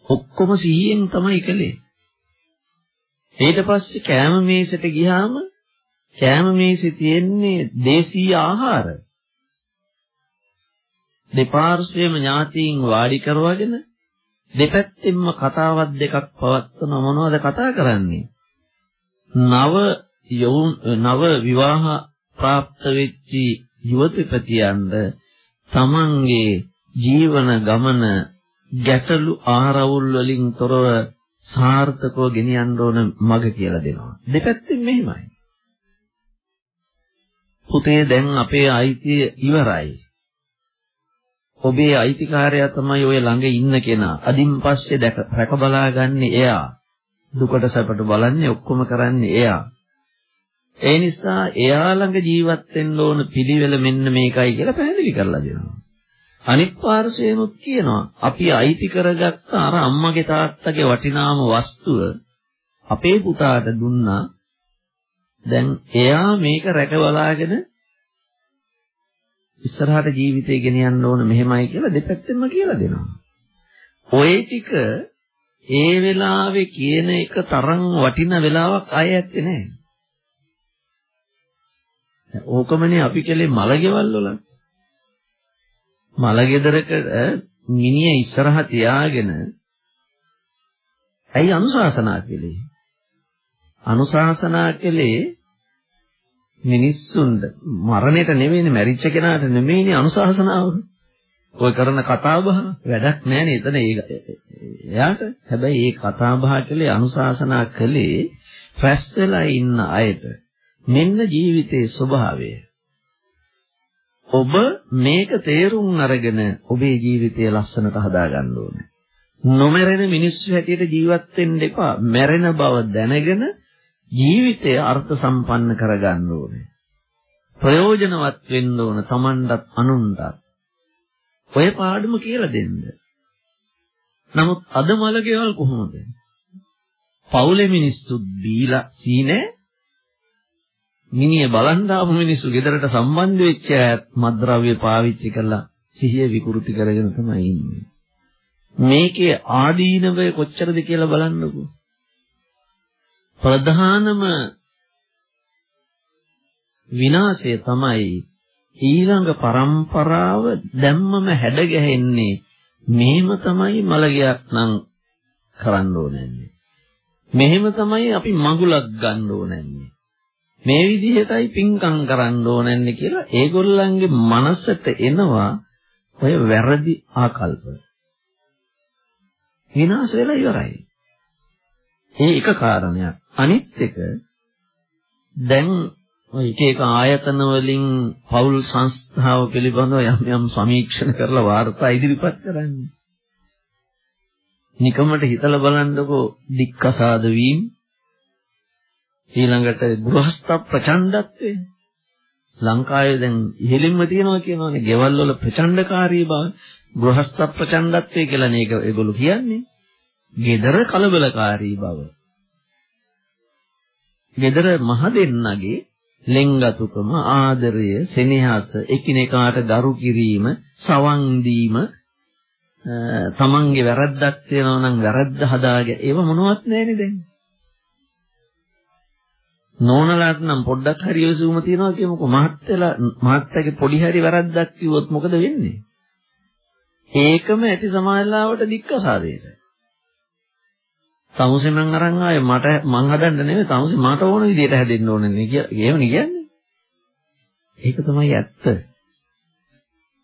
ඔක්කොම සිහියෙන් තමයි කළේ. ඊට පස්සේ කෑම මේසෙට ගියාම කෑම මේසෙ තියෙන්නේ දේශීය ආහාර. දෙපාර්ශ්වයේම ඥාතීන් වාඩි කරවගෙන දෙපැත්තෙන්ම කතාවක් දෙකක් පවත්වන මොනවද කතා කරන්නේ? නව යෝන් නව විවාහ ප්‍රාප්ත වෙච්ච යුවතිපතියන්ද තමන්ගේ ජීවන ගමන ගැටලු ආරවුල් වලින් තොරව සාර්ථකව ගෙනියන්න ඕන මග කියලා දෙනවා. දෙපැත්තෙන් මෙහෙමයි. පුතේ දැන් අපේ අයිතිය ඉවරයි. ඔබේ අයිතිකාරයා තමයි ඔය ළඟ ඉන්න කෙනා. අදින් පස්සේ දැක රැක බලාගන්නේ එයා. දුකට සැපට බලන්නේ ඔක්කොම කරන්නේ එයා. ඒ නිසා එයා ළඟ ජීවත් වෙන්න ඕන පිළිවෙල මෙන්න මේකයි කියලා පැහැදිලි කරලා දෙනවා. අනිත් පාර්ශවයෙන්ුත් කියනවා අපි අයිති කරගත්ත අර අම්මගේ තාත්තගේ වටිනාම වස්තුව අපේ පුතාට දුන්නා. දැන් එයා මේක රැකවලාගෙන ඉස්සරහට ජීවිතේ ගෙනියන්න ඕන මෙහෙමයි කියලා දෙපැත්තෙන්ම කියලා දෙනවා. ඔය ටික ඒ වෙලාවේ කියන එක තරම් වටින වෙලාවක් ආයෙ ඇත්තේ නැහැ. ඕකමනේ අපි කලේ මලගෙවල් වල. මලගෙදරක මිනිහ ඉස්සරහ තියාගෙන ඇයි අනුශාසනා කළේ? අනුශාසනා කළේ මිනිස්සුන්ට මරණයට නෙවෙයිනේ මැරිච්ච කෙනාට නෙවෙයිනේ අනුශාසනාව. ඔය කරන කතා බහ වැඩක් නැහැ එතන එයාට. හැබැයි මේ කතා බහ කළේ අනුශාසනා කළේ රැස් වෙලා ඉන්න අයට මෙන්න ජීවිතයේ ස්වභාවය. ඔබ මේක තේරුම් අරගෙන ඔබේ ජීවිතය ලස්සනට හදාගන්න ඕනේ. නොමරෙන මිනිස්සු හැටියට ජීවත් වෙන්න එපා. මැරෙන බව දැනගෙන ජීවිතය අර්ථ සම්පන්න කරගන්න ඕනේ. ප්‍රයෝජනවත් වෙන්න ඕන Tamanටත් අනුන්ටත්. ඔය පාඩම කියලා දෙන්න. නමුත් අද මලකේවල් කොහොමද? පවුලේ මිනිස්සු බීලා සීනේ මිනිහ බලන් ආපු මිනිස්සු ගෙදරට සම්බන්ධ වෙච්ච අයත් මද්ද්‍රව්‍ය පාවිච්චි කරලා සිහිය විකෘති කරගෙන තමයි ඉන්නේ. මේකේ ආදීනවය කොච්චරද කියලා බලන්නකෝ. ප්‍රධානම විනාශය තමයි ඊළඟ પરම්පරාව දැම්මම හැඩ ගැහෙන්නේ මෙහෙම තමයි මලගයක් නම් කරන්න ඕනන්නේ. මෙහෙම තමයි අපි මගුලක් ගන්න ඕනන්නේ. මේ විදිහටයි පින්කම් කරන්න ඕනන්නේ කියලා ඒගොල්ලන්ගේ මනසට එනවා ඔය වැරදි ආකල්ප. විනාශ වෙලා ඉවරයි. ඒ එක කාරණයක්. අනිත් එක දැන් ඔය එක එක ආයතන වලින් පෞල් සංස්ථාව පිළිබඳව යම් යම් සමීක්ෂණ කරලා වාර්තා ඉදිරිපත් කරන්නේ. නිකමට හිතලා බලන්නකෝ දික්කසාද වීම ඊළඟට ගෘහස්ත ප්‍රචණ්ඩත්වය ලංකාවේ දැන් ඉහෙලින්ම තියෙනවා කියනවානේ ගෙවල් වල ප්‍රචණ්ඩකාරී බව ගෘහස්ත ප්‍රචණ්ඩත්වය කියලා නේක ඒගොල්ලෝ කියන්නේ. gedara කලබලකාරී බව. gedara මහ දෙන්නගේ ලෙන්ගතුකම ආදරය සෙනෙහස එකිනෙකාට ගරු කිරීම සවන් දීම තමන්ගේ වැරද්දක් තියෙනවා නම් වැරද්ද හදාගෙන ඒව මොනවත් නැහැනේ දැන් නෝනලාට නම් පොඩ්ඩක් හරි යොසුම තියනවා කියමුකෝ මහත්තයලා මහත්තයාගේ පොඩි හරි වැරද්දක් කිව්වොත් මොකද වෙන්නේ ඒකම ඇති සමාජලාවට දික්කසාදේට තමුසේ මං අරන් ආයේ මට මං හදන්න නෙමෙයි තමුසේ මට ඕන විදිහට හැදෙන්න ඕනේ නේ කියලා එහෙමනේ කියන්නේ. ඒක තමයි ඇත්ත.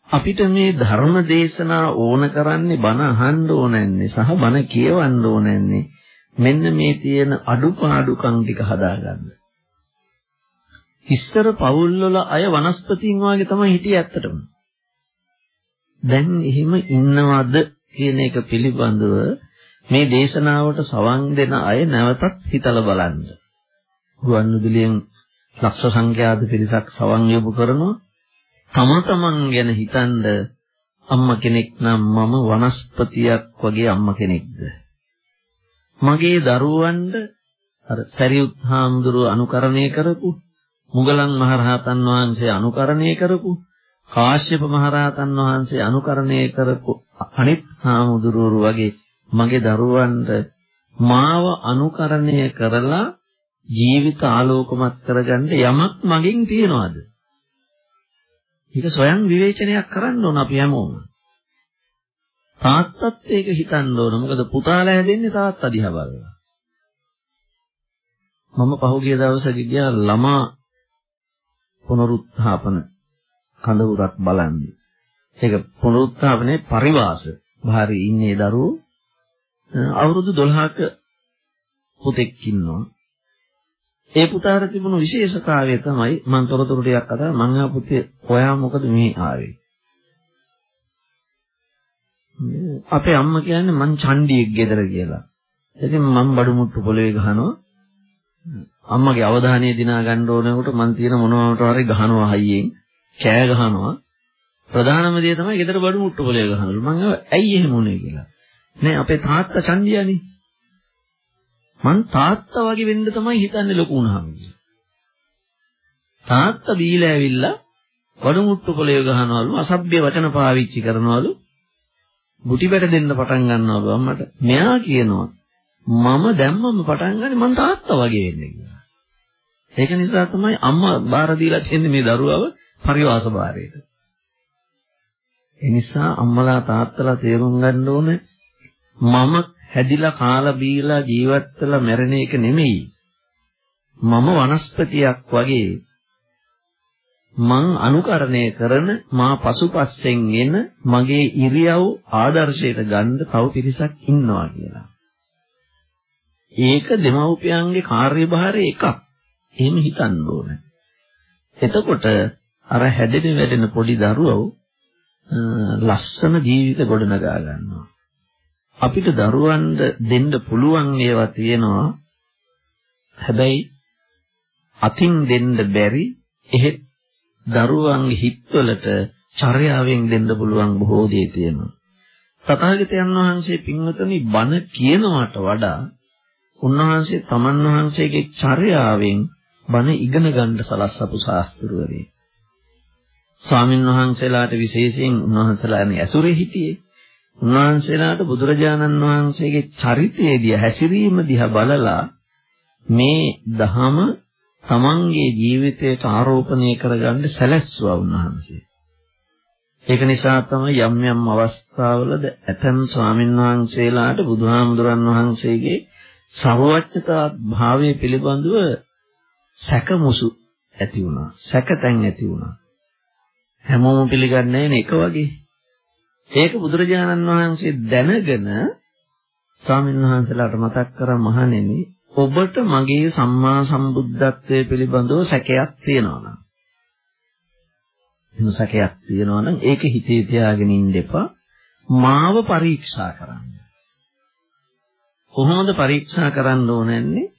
අපිට මේ ධර්ම දේශනා ඕන කරන්නේ බණ අහන්න ඕනන්නේ සහ බණ කියවන්න ඕනන්නේ මෙන්න මේ තියෙන අඩුපාඩුකම් ටික හදාගන්න. ඉස්සර පවුල් වල අය වනස්පතීන් වාගේ තමයි හිටියේ ඇත්තටම. දැන් එහෙම ඉන්නවද කියන එක පිළිබඳව මේ දේශනාවට සවන් දෙන අය නැවතත් හිතලා බලන්න. ගුවන්විදුලියෙන් ලක්ෂ සංඛ්‍යාත පිරිසක් සවන් යොමු කරනවා. තම තමන් ගැන හිතනද අම්මා කෙනෙක් නම් මම වනස්පතියක් වගේ අම්මා කෙනෙක්ද? මගේ දරුවන්ට අර සරියුත් හාමුදුරුව අනුකරණය කරපු මුගලන් මහරහතන් වහන්සේ අනුකරණය කරපු කාශ්‍යප මහරහතන් වහන්සේ අනුකරණය කරපු අනිත් හාමුදුරුවෝ වගේ මගේ දරුවන්ට මාව අනුකරණය කරලා ජීවිත ආලෝකමත් කරගන්න යමක් මගෙන් තියනවාද? ඒක ස්වයං විවේචනයක් කරන්න ඕන අපි හැමෝම. තාත්තත් ඒක හිතන්න ඕන. මොකද පුතාලා හැදෙන්නේ තාත්තා දිහා බලලා. මම පහුගිය දවසේ ගියා ළමා පුනරුත්ථාපන කඳවුරක් බලන්නේ. ඒක පුනරුත්ථාපනයේ පරිවාස. භාරි ඉන්නේ දරුවෝ අවුරුදු 12ක පුතෙක් ඉන්නවා. ඒ පුතාට තිබුණු විශේෂතාවය තමයි මම තොරතුරු ටිකක් අදා මං ආ පුතේ ඔයා මොකද මේ ආවේ? අපේ අම්මා කියන්නේ මං චණ්ඩියෙක් ගෙදර කියලා. ඉතින් මම බඩු මුට්ටු පොළවේ ගහනවා. අම්මගේ අවධානය දිනා ගන්න ඕනකොට මං තියෙන මොනවාට හරි ගහනවා හයියෙන් කෑ ගහනවා. ප්‍රධානම දේ තමයි ගෙදර බඩු මුට්ටු පොළවේ ගහනලු. මං ඇයි එහෙම උනේ කියලා. නෑ අපේ තාත්තා චන්දියානේ. මං තාත්තා වගේ වෙන්න තමයි හිතන්නේ ලොකු වුණාම. තාත්තා දීලා ඇවිල්ලා වඩුමුට්ටු පොළේ ගහනවලු අසභ්‍ය වචන පාවිච්චි කරනවලු බුටි බැට දෙන්න පටන් ගන්නවලු අම්මට. මෙයා කියනවා මම දැම්මම පටන් ගන්නේ මං තාත්තා වගේ වෙන්න කියලා. ඒක නිසා තමයි අම්මා බාර දීලා තියන්නේ මේ දරුවව පරිවාස භාරයට. ඒ නිසා අම්මලා තාත්තලා තේරුම් ගන්න ඕනේ මම හැදිලා කාලා බීලා ජීවත් වෙලා මැරෙන එක නෙමෙයි. මම වනස්පතියක් වගේ මං අනුකරණය කරන මා පසුපස්සෙන් එන මගේ ඉරියව් ආදර්ශයට ගන්න තව පිරිසක් ඉන්නවා කියලා. ඒක දෙමව්පියන්ගේ කාර්යභාරය එකක්. එහෙම හිතන්න ඕනේ. එතකොට අර හැදෙන වැඩෙන පොඩි දරුවෝ ලස්සන ජීවිත ගොඩනගා ගන්නවා. අපිට දරුවන්ට දෙන්න පුළුවන් ඒවා තියෙනවා. හැබැයි අතින් දෙන්න බැරි එහෙත් දරුවන්ගේ හිත්වලට චර්යාවෙන් දෙන්න පුළුවන් බොහෝ දේ තියෙනවා. තථාගතයන් වහන්සේ පින්වතුනි බණ කියනවට වඩා උන්වහන්සේ තමන් වහන්සේගේ චර්යාවෙන් බණ ඉගෙන ගන්න සලස්සපු ශාස්ත්‍රවරේ. ස්වාමින් වහන්සේලාට විශේෂයෙන් උන්වහන්සේලානේ ඇසුරේ හිටියේ. උන්වහන්සේලාට බුදුරජාණන් වහන්සේගේ චරිතයේදී හැසිරීම දිහා බලලා මේ දහම තමන්ගේ ජීවිතයට ආරෝපණය කරගන්න සැලැස්සුවා උන්වහන්සේ. ඒක නිසා තමයි යම් යම් අවස්ථාවලද ඇතම් ස්වාමින් වහන්සේලාට බුදුහාමුදුරන් වහන්සේගේ සර්වඥතා භාවයේ පිළිබඳව සැකමුසු ඇති වුණා. සැකතැන් ඇති වුණා. හැමෝම පිළිගන්නේ නැහැ එක වගේ. ඒක බුදුරජාණන් වහන්සේ දැනගෙන ස්වාමීන් වහන්සේලාට මතක් කරා මහණෙනි ඔබට මගේ සම්මා සම්බුද්ධත්වයේ පිළිබඳව සැකයක් තියෙනවා නම් එහෙම සැකයක් තියෙනවා නම් ඒක හිතේ තියාගෙන ඉන්න එපා මාව පරීක්ෂා කරන්න. කොහොමද පරීක්ෂා කරන්න ඕනන්නේ?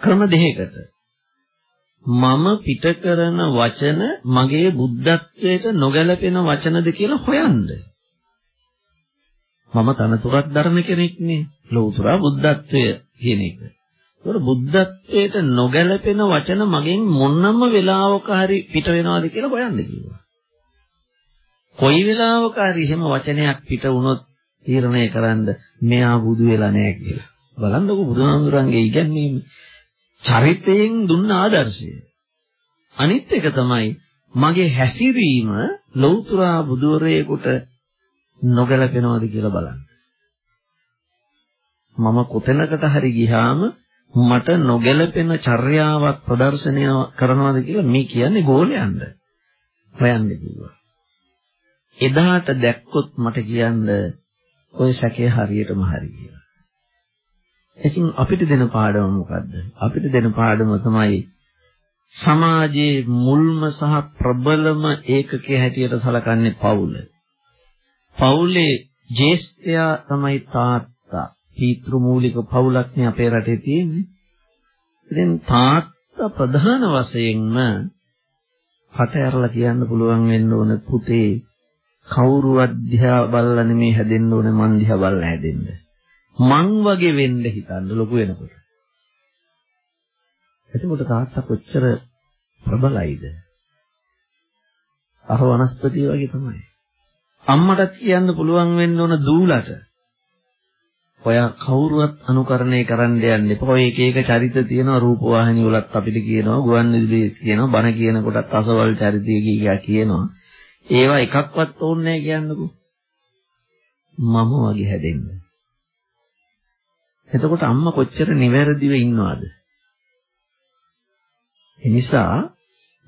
ක්‍රම දෙකකට. මම පිට කරන වචන මගේ බුද්ධත්වයට නොගැලපෙන වචනද කියලා හොයන්න. මම තනතුරක් දරන කෙනෙක් නේ. ලෞතර බුද්ධත්වය කියන එක. ඒතකොට බුද්ධත්වයට නොගැලපෙන වචන මගෙන් මොනම වෙලාවක හරි පිට වෙනවද කියලා හොයන්න කිව්වා. කොයි වෙලාවක හරි එහෙම වචනයක් පිට වුණොත් තීරණය කරන්න මෙයා බුදු වෙලා නැහැ කියලා. බලන්නකො බුදුහාමුදුරන්ගේ ඉගැන්වීම චරිතයෙන් දුන්න ආදර්ශය. අනිත් එක තමයි මගේ හැසිරීම ලෞතර බුදුරයෙකුට නොගැලපෙනවද කියලා බලන්න. මම කොතැනකට හරි ගියාම මට නොගැලපෙන චර්යාවක් ප්‍රදර්ශනය කරනවාද කියලා මේ කියන්නේ ගෝලයන්ද හොයන්න කිව්වා. එදාට දැක්කොත් මට කියන්න ওই සැකේ හරියටම හරි කියලා. ඉතින් අපිට දෙන පාඩම මොකද්ද? අපිට දෙන පාඩම තමයි සමාජයේ මුල්ම සහ ප්‍රබලම ඒකකයේ හැටියට සලකන්නේ පවුල. පවුලේ ජේෂ්ඨයා තමයි තාත්තා. පීතෘ මූලික පවුලක්නේ අපේ රටේ තියෙන්නේ. ඉතින් තාත්තා ප්‍රධාන වශයෙන්ම හට ඇරලා කියන්න පුළුවන් වෙන්න ඕන පුතේ කවුරු අධ්‍යා බලලා නෙමේ හැදෙන්න ඕනේ මන් දිහා බලලා හැදෙන්න. මං වගේ වෙන්න හිතන්න ලොකු වෙනකොට. එතකොට තාත්තා කොච්චර ප්‍රබලයිද? අහ වනස්පතිය වගේ තමයි. අම්මටත් කියන්න පුළුවන් වෙන්න ඕන දූලට ඔයා කවුරුවත් අනුකරණය කරන්න යන්න එපා. ඔය එක එක චරිත තියෙනවා රූපවාහිනී වලත් අපිට කියනවා, ගුවන් විදුලියේ කියනවා, බණ කියන කොටත් අසවල් චරිතය කියා කියනවා. ඒවා එකක්වත් ඕනේ නැහැ කියන්නකෝ. මම වගේ හැදෙන්න. එතකොට අම්මා කොච්චර නිවැරදිව ඉන්නවද? එනිසා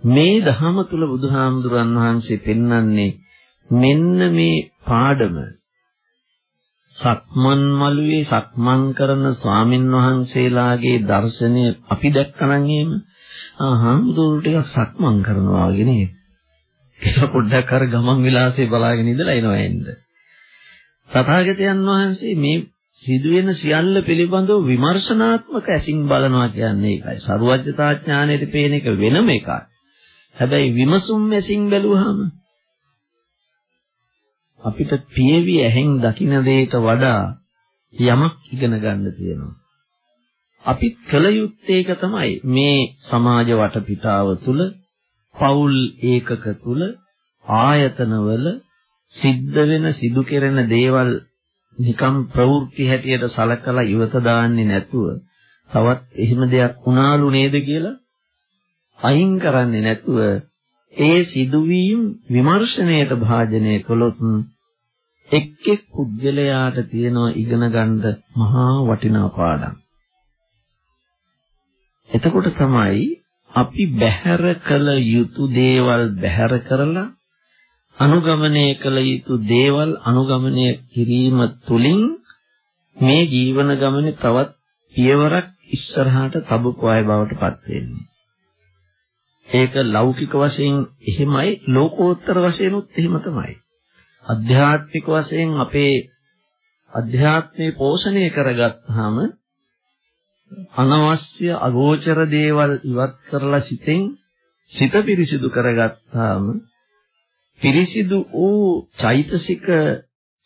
මේ ධහම තුල බුදුහාමුදුරන් වහන්සේ පෙන්වන්නේ මෙන්න මේ පාඩම සක්මන් මළුවේ සක්මන් කරන ස්වාමින් වහන්සේලාගේ දර්ශනය අපි දැක්කනම් එහෙම ආහම්දුරු ටිකක් සක්මන් කරනවා වගේ නේද? ඒක පොඩ්ඩක් අර ගමන් විලාසය බලාගෙන ඉඳලා එනවා එන්න. තථාගතයන් වහන්සේ මේ සිදුවෙන සියල්ල පිළිබඳව විමර්ශනාත්මක ඇසින් බලනවා කියන්නේ ඒකයි. සරුවජ්‍යතා ඥාණයට පේන එක වෙනම එකක්. හැබැයි විමසුම් ඇසින් බැලුවාම අපිට පියවි ඇහෙන් දකින දෙයට වඩා යමක් ඉගෙන ගන්න තියෙනවා. අපි කල යුත්තේ ඒක තමයි මේ සමාජ වටපිටාව තුළ පෞල් ඒකක තුළ ආයතනවල සිද්ධ වෙන සිදු කෙරෙන දේවල් නිකම් ප්‍රවෘත්ති හැටියට සලකලා ඉවත දාන්නේ නැතුව තවත් එහෙම දෙයක් වුණාලු නේද කියලා අයින් කරන්නේ නැතුව ඒ සිදුවීම් විමර්ශනයට භාජනය කළොත් එක් එක් පුද්ගලයාට තියෙන ඉගෙන ගන්න මහා වටිනා පාඩම්. එතකොට තමයි අපි බැහැර කළ යුතු දේවල් බැහැර කරලා අනුගමනය කළ යුතු දේවල් අනුගමනය කිරීම තුළින් මේ ජීවන ගමනේ තවත් පියවරක් ඉස්සරහට තබපු අය බවට පත් වෙන්නේ. ඒක ලෞකික වශයෙන් එහෙමයි ලෝකෝත්තර වශයෙන්ුත් එහෙම තමයි. අධ්‍යාත්මික වශයෙන් අපේ අධ්‍යාත්මේ පෝෂණය කරගත්තාම අනවශ්‍ය අගෝචර දේවල් ඉවත් කරලා සිතෙන් සිත පිරිසිදු කරගත්තාම පිරිසිදු වූ චෛතසික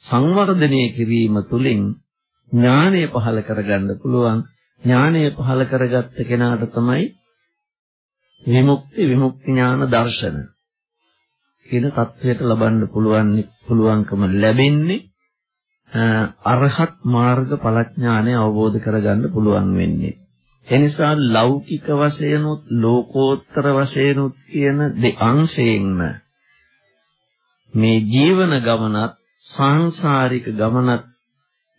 සංවර්ධනය කිරීම තුළින් ඥානය පහළ කරගන්න පුළුවන්. ඥානය පහළ කරගත්ත කෙනාට තමයි විමුක්ති විමුක්ති ඥාන දර්ශන කියන தත්වයට ලබන්න පුළුවන් පුළුවන්කම ලැබෙන්නේ අරහත් මාර්ග ඵලඥානය අවබෝධ කරගන්න පුළුවන් වෙන්නේ. එනිසා ලෞකික වශයෙන්ුත් ලෝකෝත්තර වශයෙන්ුත් කියන දෙඅංශයෙන්ම මේ ජීවන ගමනත් සංසාරික ගමනත්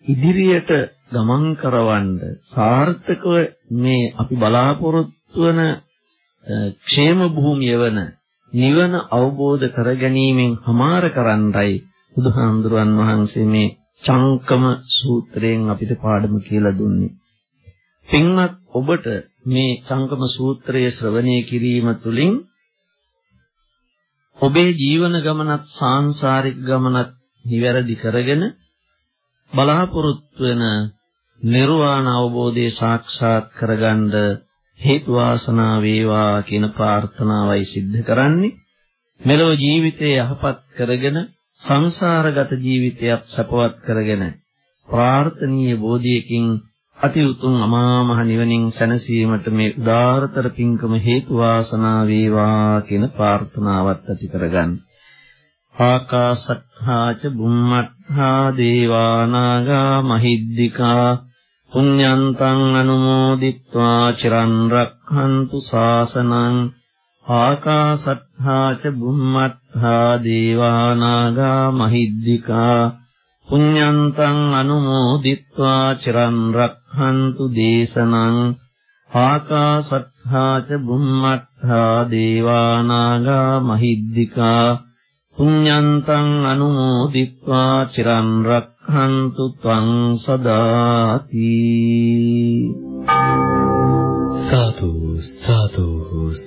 ඉදිරියට ගමන් කරවන්න සාර්ථකව මේ අපි බලාපොරොත්තු වන ക്ഷേම භූමිය වන නිවන අවබෝධ කර ගැනීමෙන් හමාර කරන්නයි බුදුහාමුදුරන් වහන්සේ මේ චංකම සූත්‍රයෙන් අපිට පාඩම කියලා දුන්නේ. පින්වත් ඔබට මේ චංකම සූත්‍රය ශ්‍රවණය කිරීම තුළින් ඔබේ ජීවන ගමනත් සාංශාරික ගමනත් නිවැරදි කරගෙන බලාපොරොත්තු වෙන නිර්වාණ අවබෝධය සාක්ෂාත් කරගන්න හේතු වාසනා වේවා කියන ප්‍රාර්ථනාවයි සිද්ධ කරන්නේ මෙලොව ජීවිතය යහපත් කරගෙන සංසාරගත ජීවිතයක් සපවත් කරගෙන ප්‍රාර්ථනීය බෝධියකින් අති උතුම් අමා මහ නිවනින් සැනසීමට මේ උදාාරතර පින්කම හේතු වාසනා වේවා කියන ප්‍රාර්ථනාවත් ඇති කරගන්න. ආකාසත්තා ච බුම්මත්තා දේවා නාග මහිද්దికා පුඤ්ඤන්තං අනුමෝදිත්වා චිරන් රක්ඛන්තු ශාසනං ආකාසත්තා ච බුම්මත්තා දේවා නාග මහිද්దికා පුඤ්ඤන්තං අනුමෝදිත්වා චිරන් රක්ඛන්තු දේශනං ආකාසත්තා ච බුම්මත්තා දේවා නාග මහිද්దికා පුඤ්ඤන්තං අනුමෝදිත්වා චිරන් රක්ඛන්තු ත්වං සදාති සාදු සාදු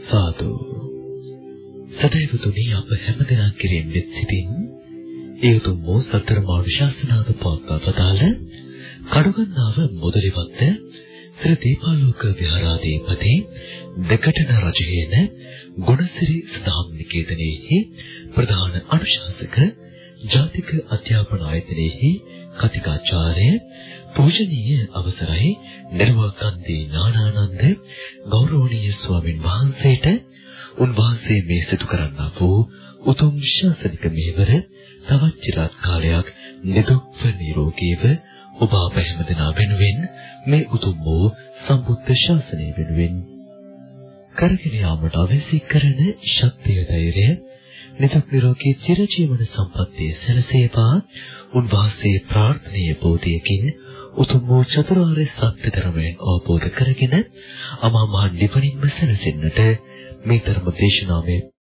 සාදු සදෛවතුනි අප හැමදෙනා කෙරෙන් මෙත් සිටින් ඒ උතුම් වූ සතර මාර්ග ශාසනාව පවත්වා වදාළ කඩුගන්නාව මුදලිවත්ත ශ්‍රී දීපාලෝක විහාරාධිපති දෙකටන රජයේන ගුණසිරි සදාම් නිකේතනයේහි ප්‍රධාන අනුශාසක ජාතික අධ්‍යාපන ආයතනයේහි කතිකාචාර්ය පූජනීය අවසරයි නිර්වාකන්දී ඥානානන්ද ගෞරවනීය ස්වාමින් වහන්සේට උන්වහන්සේ මේ සිදු කරන්නා වූ උතුම් ශාසනික මෙහෙවර තවත් চিරාත් කාලයක් නිදුක්ව නිරෝගීව ඔබ අප හැමදෙනා වෙනුවෙන් මේ උතුම් වූ සම්බුද්ධ ශාසනය වෙනුවෙන් කරගෙන යාමට අවශ්‍ය කරන ශක්තිය ධෛර්යය නිදුක් නිරෝගී චිරජීවන සම්පන්නිය සැලසේවා. උන්වහන්සේ ප්‍රාර්ථනීය බෝධියකින් උතුම් වූ චතුරාර්ය සත්‍ය ධර්මයෙන් අවබෝධ කරගෙන අමා මහ නිවනින්ම සැනසෙන්නට මේ ධර්ම දේශනාවේ